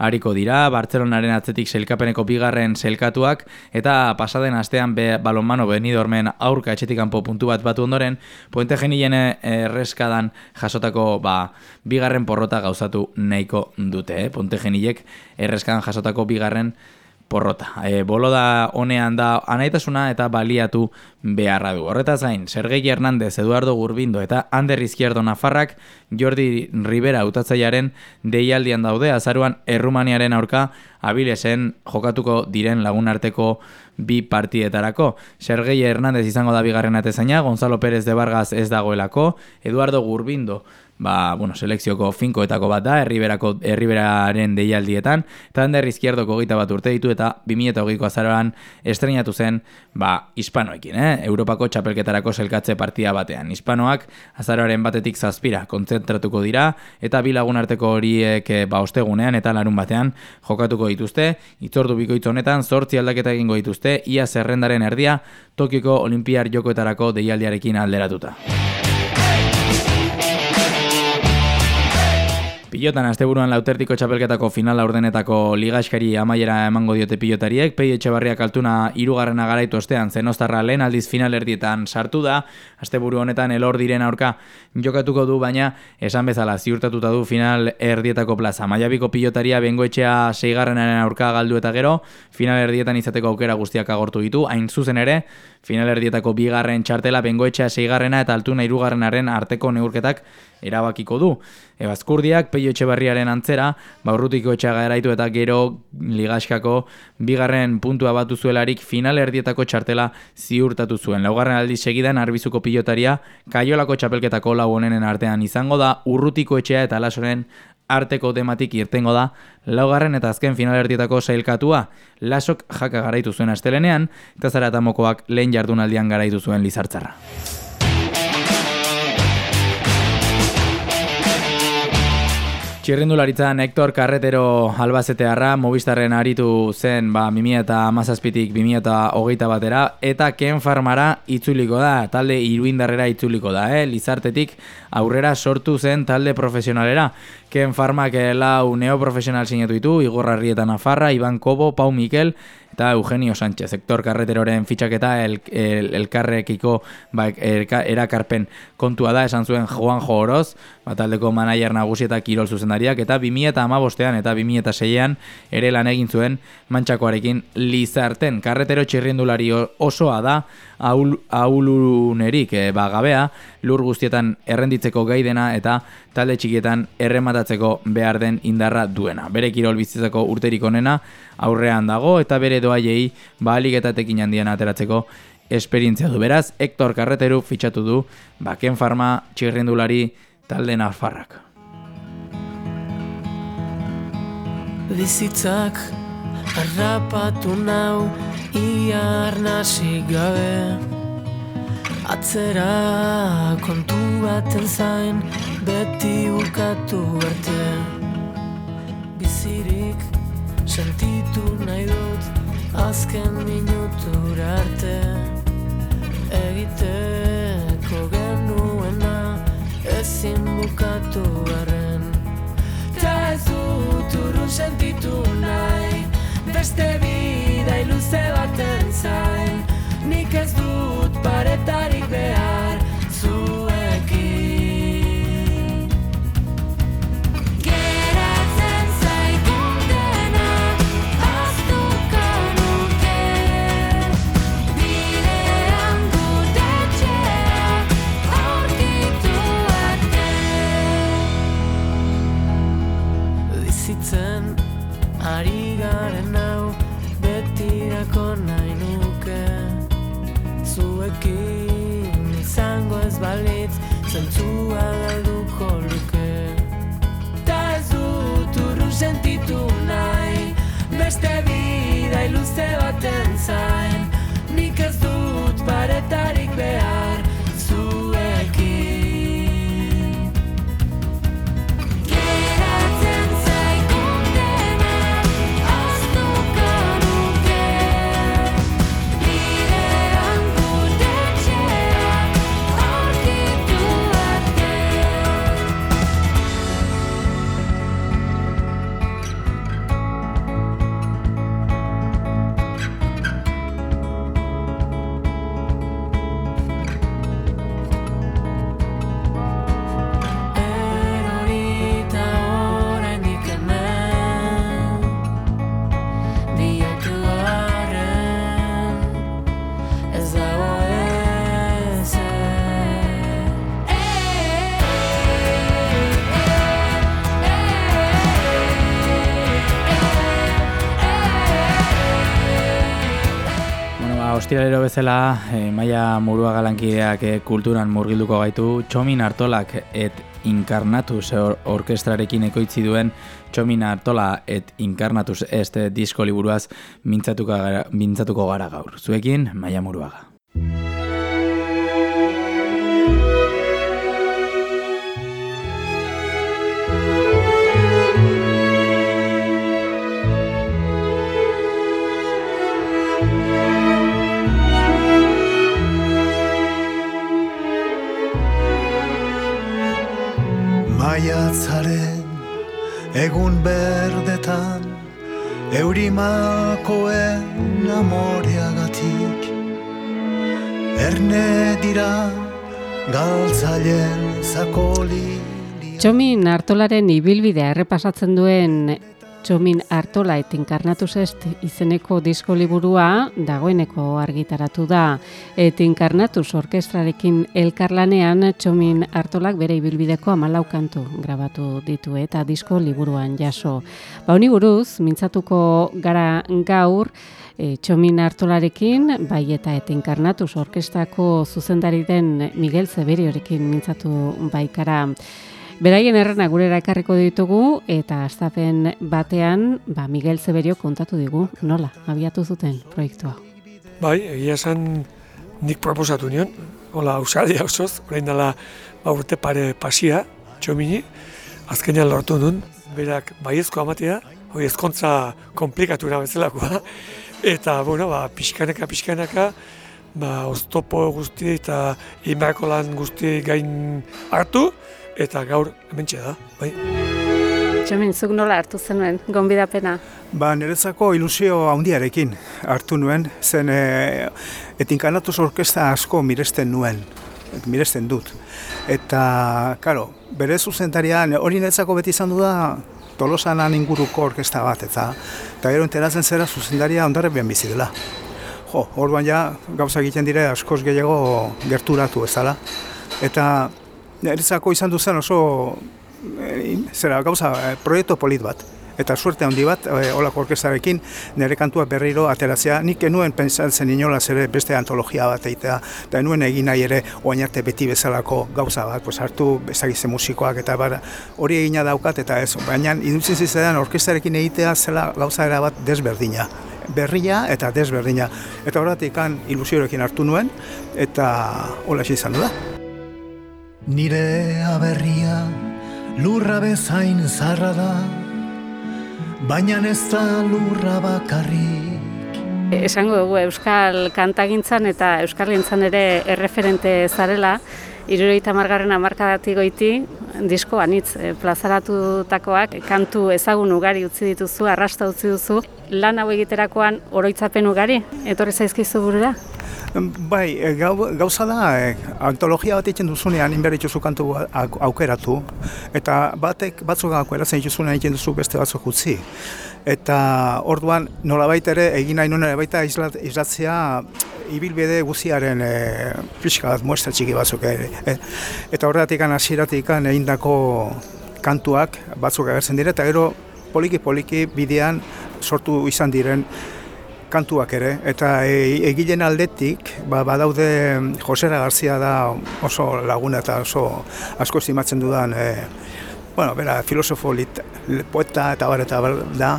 hariko dira, Bartzelonaren atzetik selkapeneko bigarren selkatuak, eta pasaden astean be, balonmano benidormen aurka etxetikanpo puntu bat batu ondoren, puente genien erreskadan jasotako ba, bigarren porrota gauzatu nahiko dute, eh? puente geniek erreskadan jasotako bigarren porrota. E, bolo da honean da anaitasuna eta baliatu beharra du. Horretaz gain, Sergei Hernandez, Eduardo Gurbindo eta Ander Izquierdo Nafarrak Jordi Rivera utatzaiaren deialdian daude azaruan Errumaniaren aurka abilesen jokatuko diren lagunarteko bi partietarako. Sergei Hernandez izango da bigarren atezaina, Gonzalo Pérez de Vargas ez dagoelako, Eduardo Gurbindo ba, bueno, selekzioko finkoetako bat da, herriberako herriberaren deialdietan, eta handa izquierdoko gita bat urte ditu, eta 2008ko azaroan estrenatu zen, ba, hispanoekin, eh? Europako txapelketarako selkatze partia batean. Hispanoak azaroaren batetik zazpira kontzentratuko dira, eta bilagun arteko horiek eh, ba, ostegunean eta larun batean jokatuko dituzte, itzordu bikoitz honetan, zortzi aldaketa egingo dituzte, ia zerrendaren erdia, Tokiko Olimpiar jokoetarako deialdiarekin alderatuta. Pilotan asteburuan lautertiko txapelketako final laurdenetako ligaskari amaiera emango diote pilotariek, Pei Etxebarriak altuna irugarrena garaitu ostean zenostarra lehen aldiz final erdietan sartu da, asteburu honetan elor diren aurka jokatuko du, baina esan bezala ziurtatuta du final erdietako plaza. Maiabiko pilotaria bengoetxea seigarrenaren aurka galdu eta gero, final erdietan izateko aukera guztiak agortu ditu, hain zuzen ere, final erdietako bigarren txartela bengoetxea seigarrena eta altuna irugarrenaren arteko neurketak erabakiko du. Ebazkurdiak Peio Etxebarriaren antzera, baurrutiko etxaga eraitu eta gero ligaskako bigarren puntua batu zuelarik final erdietako txartela ziurtatu zuen. Laugarren aldiz segidan arbizuko pilotaria kaiolako txapelketako lau honenen artean izango da urrutiko etxea eta lasoren arteko tematik irtengo da laugarren eta azken final erdietako sailkatua lasok jaka garaitu zuen astelenean eta zaratamokoak lehen jardunaldian garaitu zuen lizartzarra. Txirrindularitzan Hector Carretero albazetearra Movistarren aritu zen ba, 2000 eta amazazpitik 2000 eta hogeita batera eta Ken Farmara itzuliko da, talde iruindarrera itzuliko da, eh? Lizartetik aurrera sortu zen talde profesionalera. Ken Farmak lau neoprofesional sinatu ditu, Igor Arrieta Nafarra, Iban Kobo, Pau Mikel, eta Eugenio Sánchez, sektor karreteroren fitxaketa el, el, elkarrekiko ba, elka, erakarpen kontua da, esan zuen Juanjo Oroz, bataldeko manaier nagusi eta kirol zuzendariak, eta 2000 eta amabostean eta 2000 eta seian ere lan egin zuen mantxakoarekin lizarten. Karretero txirrindulari osoa da, aul, aulunerik e, ba, gabea, lur guztietan errenditzeko gai dena eta talde txikietan errematatzeko behar den indarra duena. Bere kirol bizitzeko urterik onena aurrean dago eta bere doaiei balik eta tekin handian ateratzeko esperientzia du. Beraz, Hector Carreteru fitxatu du Baken Farma txirrindulari talde nafarrak. Bizitzak harrapatu nau ia arnasik gabe Atzera kontu baten zain beti bukatu arte Bizirik sentitu nahi dut azken minutura arte. Egiteko genuena ezin bukatu arren. Ta ez dut urrun sentitu nahi ostiralero bezala, e, Maia Murua galankideak e, kulturan murgilduko gaitu, Txomin Artolak et Incarnatus or orkestrarekin ekoitzi duen Txomin Artola et Incarnatus este disko liburuaz mintzatuko gara, mintzatuko gara gaur. Zuekin, Maia Muruaga. Maiatzaren egun berdetan eurimakoen amoreagatik erne dira galtzailen zakoli Txomin Artolaren ibilbidea errepasatzen duen Txomin Artola et Inkarnatus Est izeneko disko liburua dagoeneko argitaratu da. Et Inkarnatus orkestrarekin elkarlanean Txomin Artolak bere ibilbideko amalau kantu grabatu ditu eta disko liburuan jaso. Ba honi buruz, mintzatuko gara gaur, e, Txomin Artolarekin, bai eta et Inkarnatus orkestrako zuzendari den Miguel Zeberiorekin mintzatu baikara. Beraien errena gurera ekarriko ditugu eta astapen batean ba Miguel Zeberio kontatu digu. Nola abiatu zuten proiektua. Bai, egia esan nik proposatu nion, hola ausadia osoz, orain dela ba, urte pare pasia, txomini, azkenean lortu nun, berak baiezko amatea, hoi ezkontza komplikatura bezalakoa, eta, bueno, ba, pixkanaka, pixkanaka, ba, oztopo guzti eta inbarko lan guzti gain hartu, eta gaur hementxe da, bai. Txomin, zuk nola hartu zenuen, gonbidapena? Ba, niretzako ilusio handiarekin hartu nuen, zen e, etinkanatuz orkesta asko miresten nuen, miresten dut. Eta, karo, bere zuzentarian, hori niretzako beti izan du da, tolosanan inguruko orkesta bat, eta, eta gero enteratzen zera zuzendaria ondarrebean bizi dela. Jo, orduan ja, gauza egiten dire askoz gehiago gerturatu ezala. Eta niretzako izan du zen oso e, zera gauza e, proiektu polit bat. Eta suerte handi bat e, olako orkestarekin nire kantua berriro ateratzea. Nik enuen pentsatzen inolaz ere beste antologia bat eitea eta enuen egin nahi ere oain arte beti bezalako gauza bat pues hartu bezagize musikoak eta bar, hori egina daukat eta ez. Baina idutzen zizetan orkestarekin egitea zela gauza era bat desberdina. Berria eta desberdina. Eta horretik ilusiorekin hartu nuen eta hola izan da. Nire aberria lurra bezain zarra da, baina ez da lurra bakarrik. Esango dugu Euskal kantagintzan eta Euskal gintzan ere erreferente zarela, Iruroita margarren amarkadatik goiti, disko anitz e, plazaratutakoak, kantu ezagun ugari utzi dituzu, arrasta utzi duzu, lan hau egiterakoan oroitzapen ugari, etorri zaizkizu burura? Bai, gau, gauza da, e, antologia bat egiten duzunean, inberritzu kantu aukeratu, eta batek batzuk aukeratzen dituzunean egiten duzu beste batzuk utzi. Eta orduan, nolabait ere, egin nahi nuen baita islatzea ibilbide guziaren e, pixka bat muestra txiki batzuk ere. Eta horretik hasieratik egindako kantuak batzuk agertzen dira, eta gero poliki-poliki bidean sortu izan diren kantuak ere, eta e, egilen aldetik, ba, badaude Josera Garzia da oso laguna eta oso asko estimatzen dudan, e, bueno, bera, filosofo, lit, poeta eta bar eta bar da,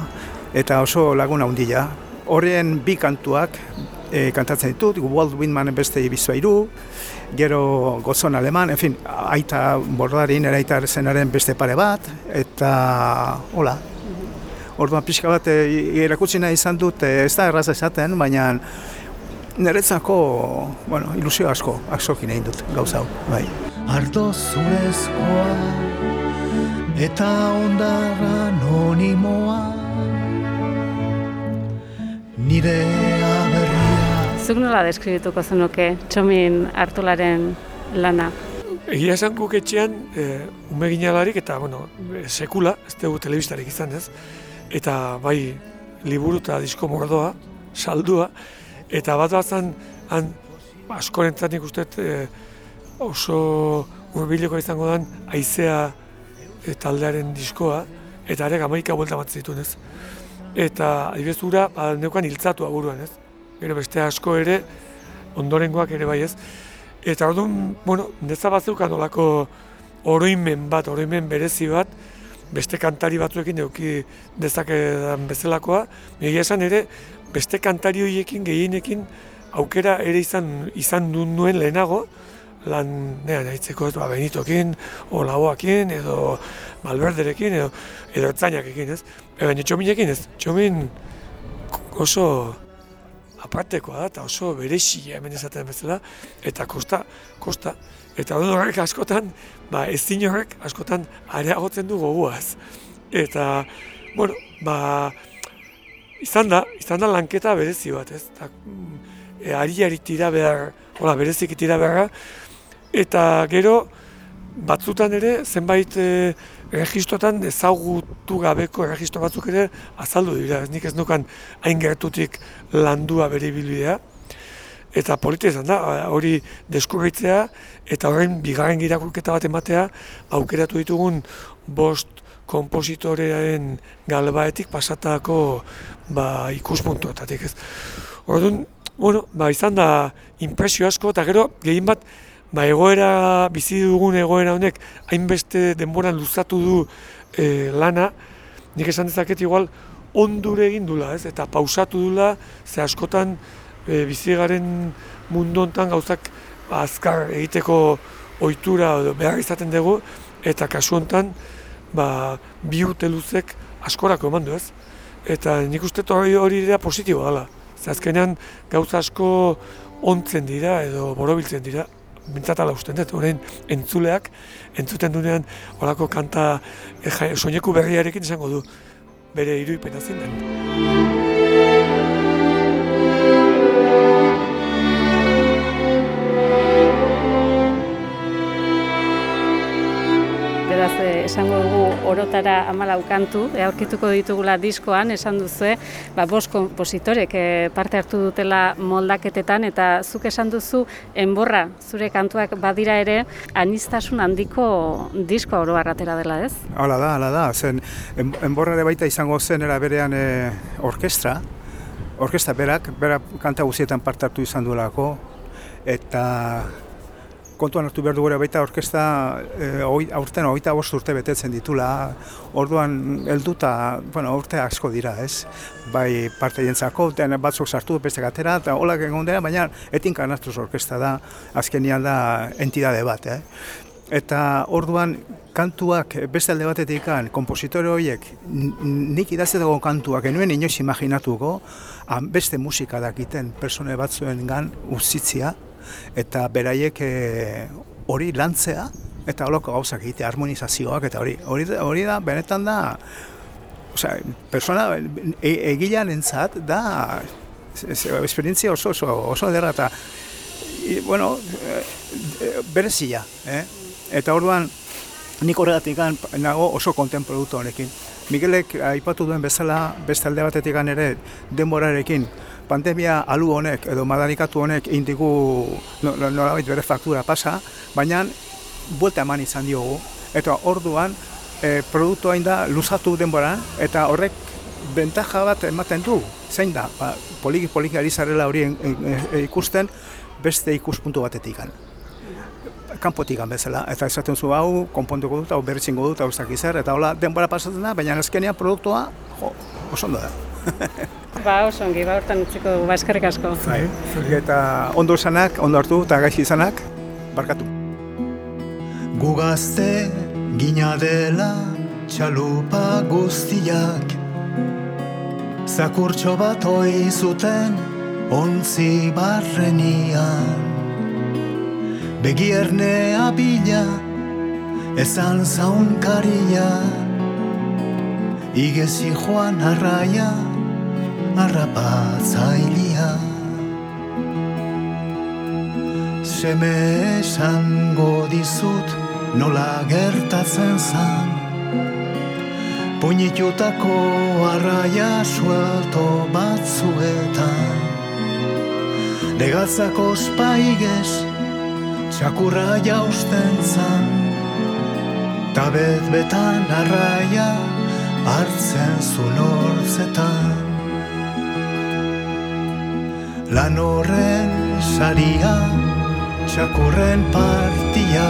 eta oso laguna hundila. Horren bi kantuak e, kantatzen ditut, Walt Whitmanen beste ibizua iru, gero gozon aleman, en fin, aita bordarin, eraita zenaren beste pare bat, eta hola, orduan pixka bat e, erakutsi nahi izan dut, e, ez da erraz esaten, baina niretzako, bueno, ilusio asko, aksokin egin dut, gauza hau, bai. Ardo zurezkoa eta ondarra anonimoa nire aberria Zuk nola deskribituko zenuke txomin hartularen lana? Egia esan guk etxean, e, ume ginalarik eta, bueno, sekula, ez dugu telebistarik izan ez, eta bai liburu eta disko mordoa, saldua, eta bat bat zan, han, askorentzat nik uste e, oso urbileko izango den aizea e, taldearen diskoa, eta ere gamaika buelta bat zituen ez. Eta adibidez ura, ba, neukan hiltzatu aburuan ez. Gero beste asko ere, ondorengoak ere bai ez. Eta orduan, bueno, neza bat zeukan olako oroimen bat, oroimen berezi bat, beste kantari batzuekin eduki dezakedan bezalakoa, egia esan ere, beste kantari horiekin gehienekin aukera ere izan izan du nuen lehenago, lan nean aitzeko ba, Benitokin, o Laboakin, edo Malberderekin, edo, edo Etzainakekin, ez? Baina txominekin ez, txomin oso apartekoa da, eta oso berexia hemen esaten bezala, eta kosta, kosta, eta horrek askotan, ba, ez horrek askotan areagotzen du goguaz. eta, bueno, ba, izan da, izan da lanketa berezi bat, ez? Ta, e, ari tira behar, hola, berezik tira beharra, eta gero, batzutan ere, zenbait e, registrotan ezagutu gabeko registro batzuk ere azaldu dira, ez nik ez nukan hain gertutik landua bere bilbidea, eta polita izan da, hori deskurritzea, eta horrein bigarren girakurketa bat ematea, aukeratu ditugun bost kompositorearen galbaetik pasatako ba, ikuspuntuetatik ez. Orduan, bueno, ba, izan da impresio asko, eta gero, gehien bat, ba, egoera, bizi dugun egoera honek, hainbeste denboran luzatu du e, lana, nik esan dezaket igual, ondure egin dula, ez? eta pausatu dula, ze askotan e, bizi garen mundu hontan gauzak ba, azkar egiteko ohitura behar izaten dugu, eta kasu hontan, ba, bi urte luzek askorako eman du ez. Eta nik uste hori hori dira positiboa dela. Azkenean gauza asko ontzen dira edo borobiltzen dira. Bintzat ala usten dut, horrein entzuleak, entzuten dunean horako kanta e, soineku berriarekin izango du bere iruipena zen esango dugu orotara amalau kantu, aurkituko ditugula diskoan, esan duzu, ba, bost kompositorek e, parte hartu dutela moldaketetan, eta zuk esan duzu, enborra, zure kantuak badira ere, anistasun handiko disko oro arratera dela, ez? Hala da, hala da, zen, enborra ere baita izango zen era berean e, orkestra, orkestra berak, berak kanta guzietan parte hartu izan duelako, eta kontuan hartu behar dugure baita orkesta e, aurten hogeita bost urte betetzen ditula, orduan helduta, bueno, urte asko dira, ez? Bai parte jentzako, batzuk sartu beste gatera, eta holak egon dira, baina etin kanastuz orkesta da, azkenian da entidade bat, eh? Eta orduan kantuak beste alde batetik kan, kompositore horiek nik idazteko kantuak enuen inoiz imaginatuko, beste musika dakiten persone batzuen gan uzitzia, eta beraiek e, hori lantzea eta holoko gauzak egite harmonizazioak eta hori hori hori da benetan da osea persona e, egilean entzat da esperientzia oso oso oso ederra eta bueno e, berezia eh? eta orduan nik horregatik nago oso konten produktu honekin Miguelek aipatu duen bezala beste alde batetik ere denborarekin pandemia alu honek edo madarikatu honek indigu nolabait bere faktura pasa, baina buelta eman izan diogu. Eta orduan e, produktu hain da luzatu denboran eta horrek bentaja bat ematen du. Zein da, ba, poliki poliki ari zarela hori e, e, ikusten beste ikuspuntu batetik kanpotik bezala, eta esaten zu hau, konpontuko dut, hau berritzingo dut, hau zakizar, eta hola denbora pasatzen da, baina azkenean produktua, jo, oso ondo da. Ba, oso ongi, ba, hortan utziko dugu, ba, eskerrik asko. Bai, eta ondo izanak, ondo hartu, eta gaixi izanak, barkatu. Gugazte gina dela txalupa guztiak Zakurtxo bat hoi zuten ontzi barrenian Begiernea bila ezan zaunkaria Igezi joan arraia harrapatzailia Seme esango dizut nola gertatzen zan Puñitutako arraia suelto batzuetan. Legatzako spaiges txakurra jausten zan Tabet betan arraia hartzen zuen hortzetan Lan horren saria, txakurren partia.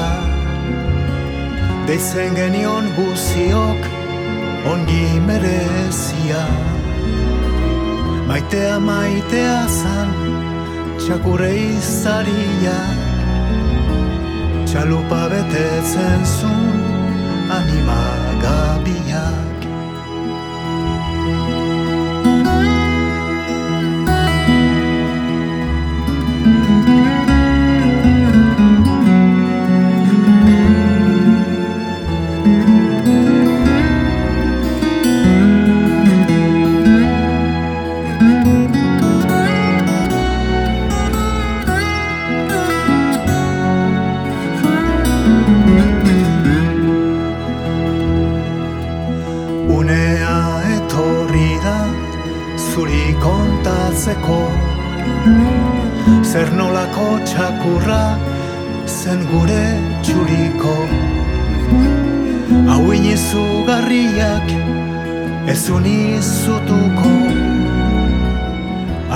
Deizen genion guziok, ongi merezia. Maitea maitea zan, txakurre izaria Txalupa betetzen zun, anima gabiak txakurra zen gure txuriko. Hau inizugarriak ez unizutuko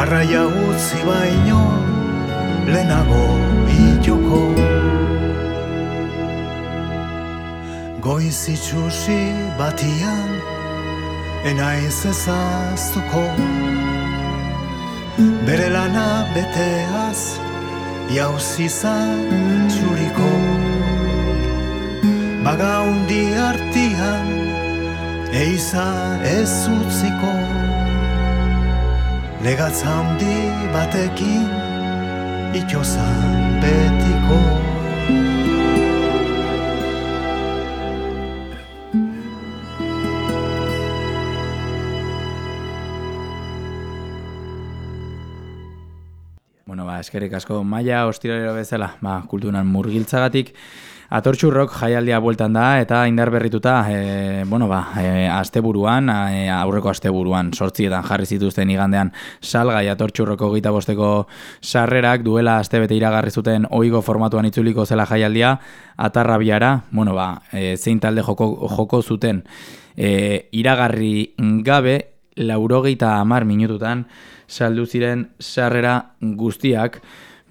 arraia utzi baino lehenago itxuko Goiz itxusi batian enaiz ezaztuko. Bere lana beteaz jauzi zan txuriko Baga hundi artian eiza ez utziko. Legatza hundi batekin itxozan betiko eskerrik asko. Maia ostiralero bezala, ba, kulturan murgiltzagatik, Atortxurrok jaialdia bueltan da eta indar berrituta, e, bueno ba, e, asteburuan, e, aurreko asteburuan, sortzietan jarri zituzten igandean salgai atortxurroko gita bosteko sarrerak duela astebete iragarri zuten oigo formatuan itzuliko zela jaialdia, atarrabiara, bueno ba, e, zein talde joko, joko zuten e, iragarri gabe, laurogeita amar minututan saldu ziren sarrera guztiak,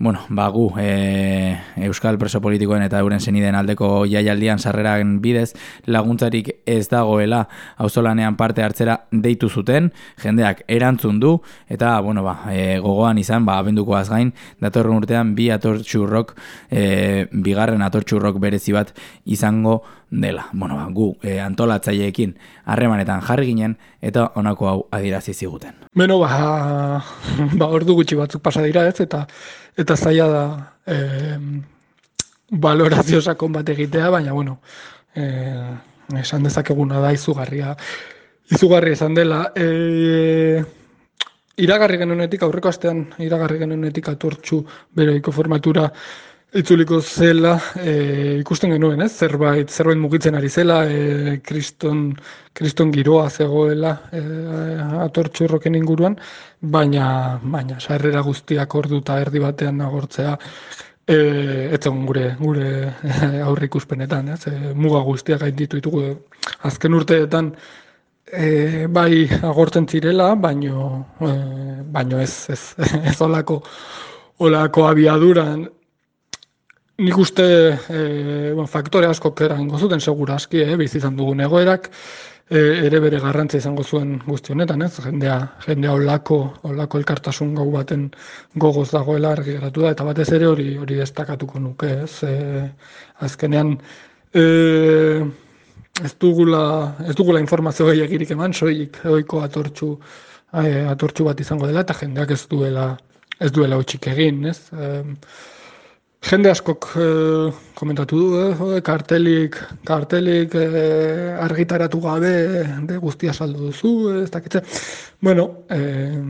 Bueno, ba, gu, e, Euskal Preso Politikoen eta euren zeniden aldeko jaialdian sarreran bidez laguntzarik ez dagoela auzolanean parte hartzera deitu zuten, jendeak erantzun du, eta, bueno, ba, e, gogoan izan, ba, abenduko gain, datorren urtean bi atortxurrok, e, bigarren atortxurrok berezi bat izango dela. Bueno, ba, gu, e, antolatzaileekin harremanetan jarri ginen, eta honako hau adirazi ziguten. Beno, ba, ba ordu gutxi batzuk pasa dira ez, eta eta zaila da e, valorazio sakon bat egitea, baina, bueno, e, esan dezakeguna da izugarria, izugarria izan dela. E, iragarri genuenetik, aurreko astean iragarri genuenetik atortxu beroiko formatura itzuliko zela e, ikusten genuen, ez? Zerbait, zerbait mugitzen ari zela, e, kriston, kriston giroa zegoela e, atortxurroken inguruan, baina, baina, sarrera guztiak ordu eta erdi batean agortzea, e, etzen gure, gure aurre ikuspenetan, ez? E, muga guztiak gainditu ditugu azken urteetan, E, bai agortzen zirela, baino, e, baino ez, ez, ez olako, olako abiaduran Nik uste e, bon, faktore asko eragingo zuten segura aski, eh, bizizan dugun egoerak, e, ere bere garrantzia izango zuen guzti honetan, ez? Jendea, jendea olako, olako elkartasun gau baten gogoz dagoela argi geratu da, eta batez ere hori hori destakatuko nuke, ez? E, azkenean, e, ez dugula, ez dugula informazio gehiagirik eman, soilik oiko atortxu, e, atortxu bat izango dela, eta jendeak ez duela, ez duela utxik egin, ez? E, Jende askok eh, komentatu du, eh, kartelik, kartelik eh, argitaratu gabe de guztia saldu duzu, eh, ez dakitze. Bueno, eh,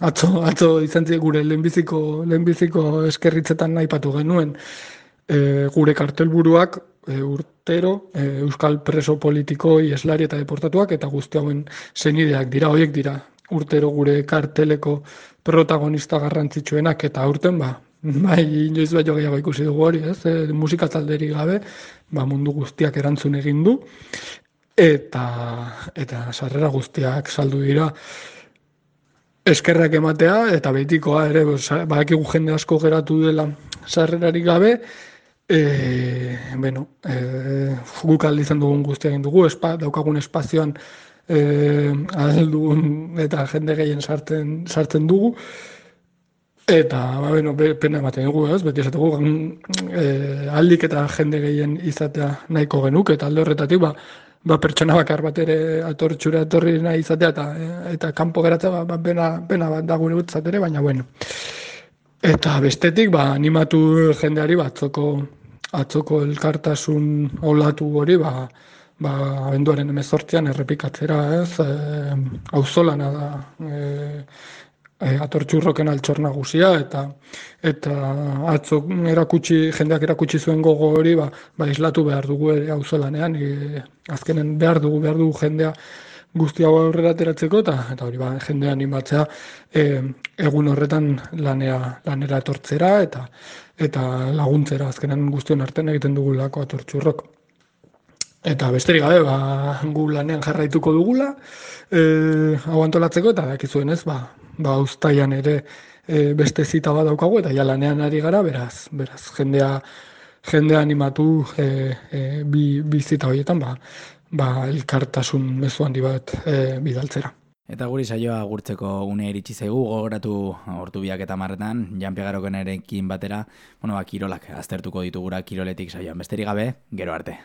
atzo, atzo izan gure lehenbiziko, lehenbiziko eskerritzetan naipatu genuen eh, gure kartelburuak eh, urtero eh, Euskal Preso Politiko ieslari eta deportatuak eta guzti hauen zenideak dira, horiek dira urtero gure karteleko protagonista garrantzitsuenak eta urten ba, Bai, inoiz baino gehiago ikusi dugu hori, ez? E, musika talderik gabe, ba, mundu guztiak erantzun egin du. Eta eta sarrera guztiak saldu dira eskerrak ematea eta betikoa ere, badakigu jende asko geratu dela sarrerarik gabe, e, bueno, e, guk izan dugun guztia egin dugu, espa, daukagun espazioan e, dugun eta jende gehien sartzen, sartzen dugu, Eta, ba, bueno, pena ematen dugu, ez? Beti esatugu, e, aldik eta jende gehien izatea nahiko genuk, eta alde horretatik, ba, ba pertsona bakar bat ere atortxura etorri nahi izatea, eta, eta kanpo geratzea, ba, ba, pena, pena bat da gure utzat ere, baina, bueno. Eta bestetik, ba, animatu jendeari, ba, atzoko, atzoko elkartasun olatu hori, ba, ba, abenduaren emezortzean errepikatzera, ez? E, auzolana da, e, e, atortxurroken altxor nagusia eta eta atzo erakutsi jendeak erakutsi zuen gogo hori ba, ba islatu behar dugu ere auzolanean e, azkenen behar dugu behar dugu jendea guzti hau aurrera ateratzeko eta eta hori ba jendea animatzea e, egun horretan lanea lanera etortzera eta eta laguntzera azkenan guztion artean egiten dugulako atortxurrok. Eta besterik gabe, ba, gu lanean jarraituko dugula, e, hau antolatzeko, eta dakizuen ez, ba, ba ustaian ere e, beste zita bat daukagu, eta ja lanean ari gara, beraz, beraz, jendea, jendea animatu e, e, bi, bi zita horietan, ba, ba, elkartasun mezu handi bat e, bidaltzera. Eta guri saioa gurtzeko une iritsi zaigu, gogoratu hortu biak eta marretan, janpegaroken erekin batera, bueno, ba, kirolak aztertuko ditugura kiroletik saioan. Besterik gabe, gero arte.